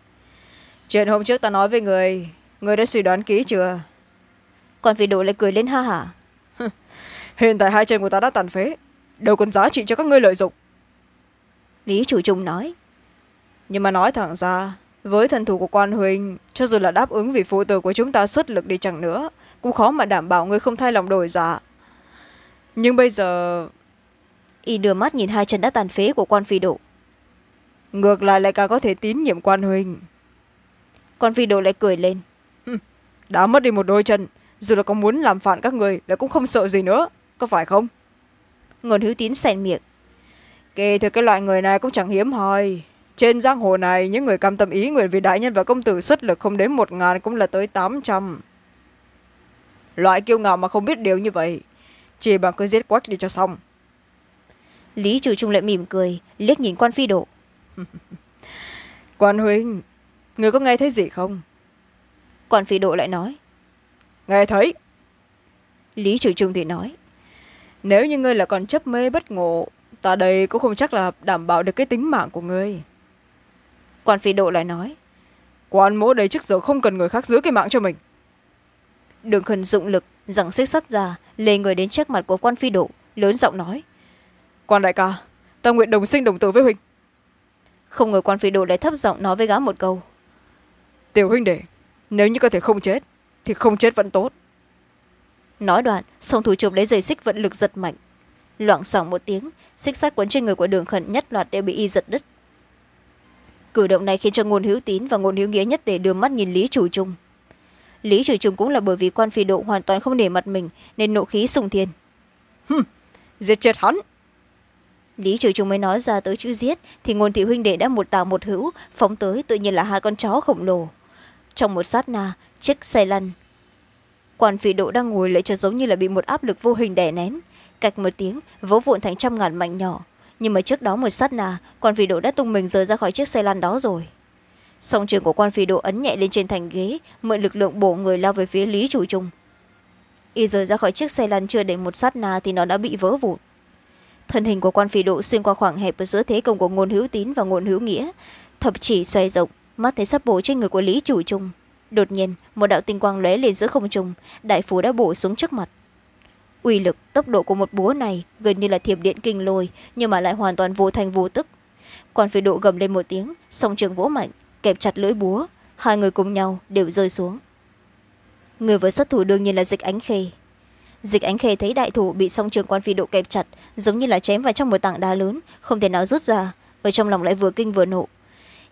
Chuyện hôm trước ta nói với người người đã suy đoán kỹ chưa? Còn phi độ lại cười lên ha hả. Hiện tại hai chân của ta đã tàn phế đâu còn giá trị cho các ngươi lợi dụng. Lý chủ trung nói. Nhưng mà nói thẳng ra với thần thủ của quan huỳnh cho dù là đáp ứng vì phụ tử của chúng ta xuất lực đi chẳng nữa cũng khó mà đảm bảo người không thay lòng đổi dạ. Nhưng bây giờ y đưa mắt nhìn hai chân đã tàn phế của quan phi độ. Ngược lại lại càng có thể tín nhiệm quan huỳnh quan phi độ lại cười lên. Đã mất đi một đôi chân dù là có muốn làm phản các người lại cũng không sợ gì nữa có phải không? Ngôn hữu tín xèn miệng. Kể từ cái loại người này cũng chẳng hiếm hoi. Trên giang hồ này những người cam tâm ý nguyện vì đại nhân và công tử xuất lực không đến một ngàn cũng là tới tám trăm. Loại kiêu ngạo mà không biết điều như vậy chỉ bằng cứ giết quách đi cho xong lý trừ trung lại mỉm cười liếc nhìn quan phi độ. Quan huynh người có nghe thấy gì không? Quan phi độ lại nói. Nghe thấy. Lý trừ trung thì nói. Nếu như ngươi là còn chấp mê bất ngộ ta đây cũng không chắc là đảm bảo được cái tính mạng của ngươi. Quan phi độ lại nói. Quan mỗ đây trước giờ không cần người khác giữ cái mạng cho mình. Đường khẩn dụng lực rằng xích sắt ra lê người đến trước mặt của quan phi độ lớn giọng nói quan đại ca ta nguyện đồng sinh đồng tử với huynh. Không ngờ quan phi độ lại thấp giọng nói với gã một câu. Tiểu huynh đệ nếu như có thể không chết thì không chết vẫn tốt. Nói đoạn song thủ chụp lấy dây xích vận lực giật mạnh. Loảng xoảng một tiếng xích sắt quấn trên người của đường khẩn nhất loạt đều bị y giật đứt. Cử động này khiến cho ngôn hữu tín và ngôn hữu nghĩa nhất tề đưa mắt nhìn lý chủ trung. Lý chủ trung cũng là bởi vì quan phi độ hoàn toàn không để mặt mình nên nộ khí sùng thiên. Hừm, giết chết hắn lý chủ trung mới nói ra tới chữ giết thì ngôn thị huynh đệ đã một tào một hữu, phóng tới tự nhiên là hai con chó khổng lồ. Trong một sát na, chiếc xe lăn. Quan phi độ đang ngồi lại cho giống như là bị một áp lực vô hình đè nén. Cạch một tiếng, vỗ vụn thành trăm ngàn mảnh nhỏ. Nhưng mà trước đó một sát na quan phi độ đã tung mình rời ra khỏi chiếc xe lăn đó rồi. Song trường của quan phi độ ấn nhẹ lên trên thành ghế, mượn lực lượng bổ người lao về phía lý chủ trung. Y rời ra khỏi chiếc xe lăn chưa đầy một sát na thì nó đã bị vỡ vụn thân hình của quan phi độ xuyên qua khoảng hẹp giữa thế công của ngôn hữu tín và ngôn hữu nghĩa, thập chỉ xoay rộng, mắt thấy sắp bổ trên người của lý chủ trung. Đột nhiên, một đạo tinh quang lóe lên giữa không trung, đại phú đã bổ xuống trước mặt. Uy lực, tốc độ của một búa này gần như là thiệp điện kinh lôi, nhưng mà lại hoàn toàn vô thành vô tức. Quan phi độ gầm lên một tiếng, song trường vỗ mạnh, kẹp chặt lưỡi búa, hai người cùng nhau đều rơi xuống. Người vừa xuất thủ đương nhiên là dịch ánh khê dịch ánh khê thấy đại thủ bị song trường quan phi độ kẹp chặt, giống như là chém vào trong một tảng đá lớn, không thể nào rút ra, ở trong lòng lại vừa kinh vừa nộ.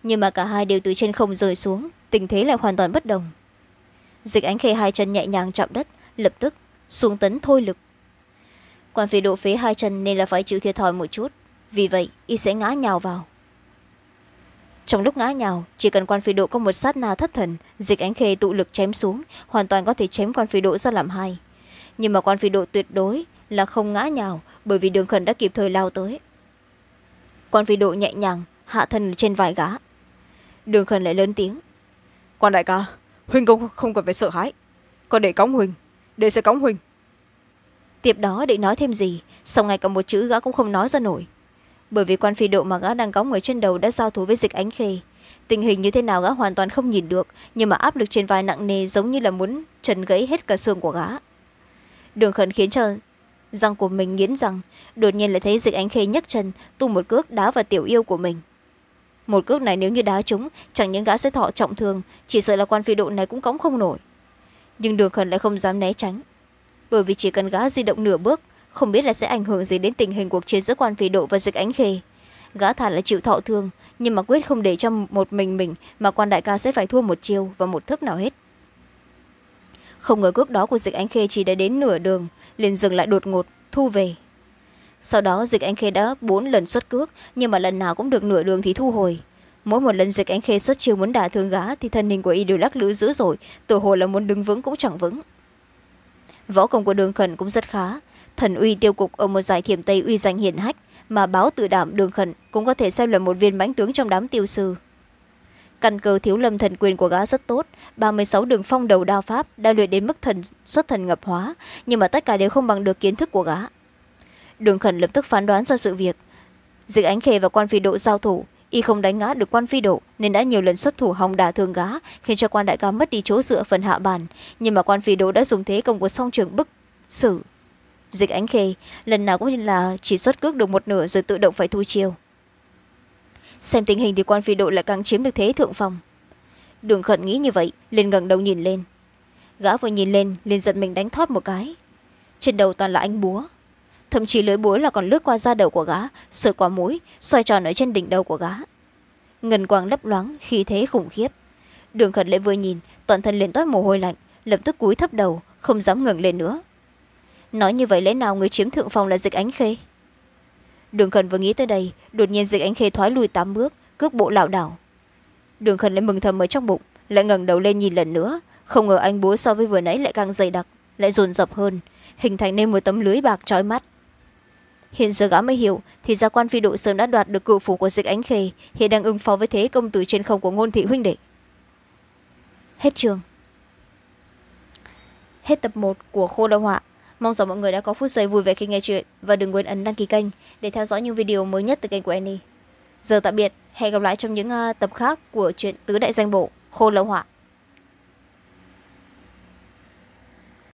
Nhưng mà cả hai đều từ trên không rơi xuống, tình thế lại hoàn toàn bất đồng. Dịch ánh khê hai chân nhẹ nhàng chạm đất, lập tức xuống tấn thôi lực. Quan phi độ phế hai chân nên là phải chịu thiệt thòi một chút, vì vậy y sẽ ngã nhào vào. Trong lúc ngã nhào, chỉ cần quan phi độ có một sát na thất thần, dịch ánh khê tụ lực chém xuống, hoàn toàn có thể chém quan phi độ ra làm hai nhưng mà quan phi độ tuyệt đối là không ngã nhào bởi vì đường khẩn đã kịp thời lao tới. Quan phi độ nhẹ nhàng hạ thân trên vài gã. Đường khẩn lại lớn tiếng. Quan đại ca huynh không, không cần phải sợ hãi. Còn để cõng huynh để sẽ cõng huynh tiếp đó định nói thêm gì sau ngay cả một chữ gã cũng không nói ra nổi. Bởi vì quan phi độ mà gã đang cõng người trên đầu đã giao thủ với dịch ánh khê. Tình hình như thế nào gã hoàn toàn không nhìn được nhưng mà áp lực trên vai nặng nề giống như là muốn trần gãy hết cả xương của gã đường khẩn khiến cho răng của mình nghiến răng. Đột nhiên lại thấy dịch ánh khê nhấc chân, tung một cước đá vào tiểu yêu của mình. Một cước này nếu như đá trúng, chẳng những gã sẽ thọ trọng thương, chỉ sợ là quan phi độ này cũng cõng không nổi. Nhưng đường khẩn lại không dám né tránh. Bởi vì chỉ cần gã di động nửa bước, không biết là sẽ ảnh hưởng gì đến tình hình cuộc chiến giữa quan phi độ và dịch ánh khê. Gã thà là chịu thọ thương, nhưng mà quyết không để cho một mình mình mà quan đại ca sẽ phải thua một chiêu và một thức nào hết không ngờ cước đó của dịch anh khê chỉ đã đến nửa đường, liền dừng lại đột ngột, thu về. Sau đó dịch anh khê đã bốn lần xuất cước, nhưng mà lần nào cũng được nửa đường thì thu hồi. Mỗi một lần dịch anh khê xuất chiêu muốn đả thương gã thì thân hình của y đều lắc lư dữ dội tự hồ là muốn đứng vững cũng chẳng vững. Võ công của đường khẩn cũng rất khá. Thần uy tiêu cục ở một giải thiểm tây uy danh hiển hách, mà báo tự đảm đường khẩn cũng có thể xem là một viên mãnh tướng trong đám tiêu sư căn cơ thiếu lâm thần quyền của gã rất tốt. ba mươi sáu đường phong đầu đao pháp đã luyện đến mức thần, xuất thần ngập hóa, nhưng mà tất cả đều không bằng được kiến thức của gã. Đường khẩn lập tức phán đoán ra sự việc. Dịch ánh khê và quan phi độ giao thủ, y không đánh ngã được quan phi độ, nên đã nhiều lần xuất thủ hòng đả thương gã, khiến cho quan đại ca mất đi chỗ dựa phần hạ bàn. Nhưng mà quan phi độ đã dùng thế công của song trường bức xử. Dịch ánh khê, lần nào cũng như là chỉ xuất cước được một nửa rồi tự động phải thu chiều xem tình hình thì quan phi độ lại càng chiếm được thế thượng phong. Đường khẩn nghĩ như vậy, liền ngẩng đầu nhìn lên. Gã vừa nhìn lên, liền giật mình đánh thót một cái. Trên đầu toàn là anh búa. Thậm chí lưới búa là còn lướt qua da đầu của gã, sượt qua mũi, xoay tròn ở trên đỉnh đầu của gã. Ngân quang lấp loáng khi thế khủng khiếp. Đường khẩn lại vừa nhìn, toàn thân liền toát mồ hôi lạnh, lập tức cúi thấp đầu, không dám ngẩng lên nữa. Nói như vậy lẽ nào người chiếm thượng phòng là dịch ánh khê? Đường khẩn vừa nghĩ tới đây, đột nhiên dịch ánh khê thoái lùi tám bước, cước bộ lảo đảo. Đường khẩn lại mừng thầm ở trong bụng, lại ngẩng đầu lên nhìn lần nữa. Không ngờ anh búa so với vừa nãy lại càng dày đặc, lại dồn dập hơn, hình thành nên một tấm lưới bạc trói mắt. Hiện giờ gã mới hiểu, thì gia quan phi độ sớm đã đoạt được cựu phủ của dịch ánh khê, hiện đang ứng phó với thế công tử trên không của ngôn thị huynh đệ. Hết trường hết tập một của khô lâu họa mong rằng mọi người đã có phút giây vui vẻ khi nghe chuyện và đừng quên ấn đăng ký kênh để theo dõi những video mới nhất từ kênh của Annie. Giờ tạm biệt, hẹn gặp lại trong những ờ, tập khác của chuyện Tứ Đại Danh Bộ, Khô Lâu Họa.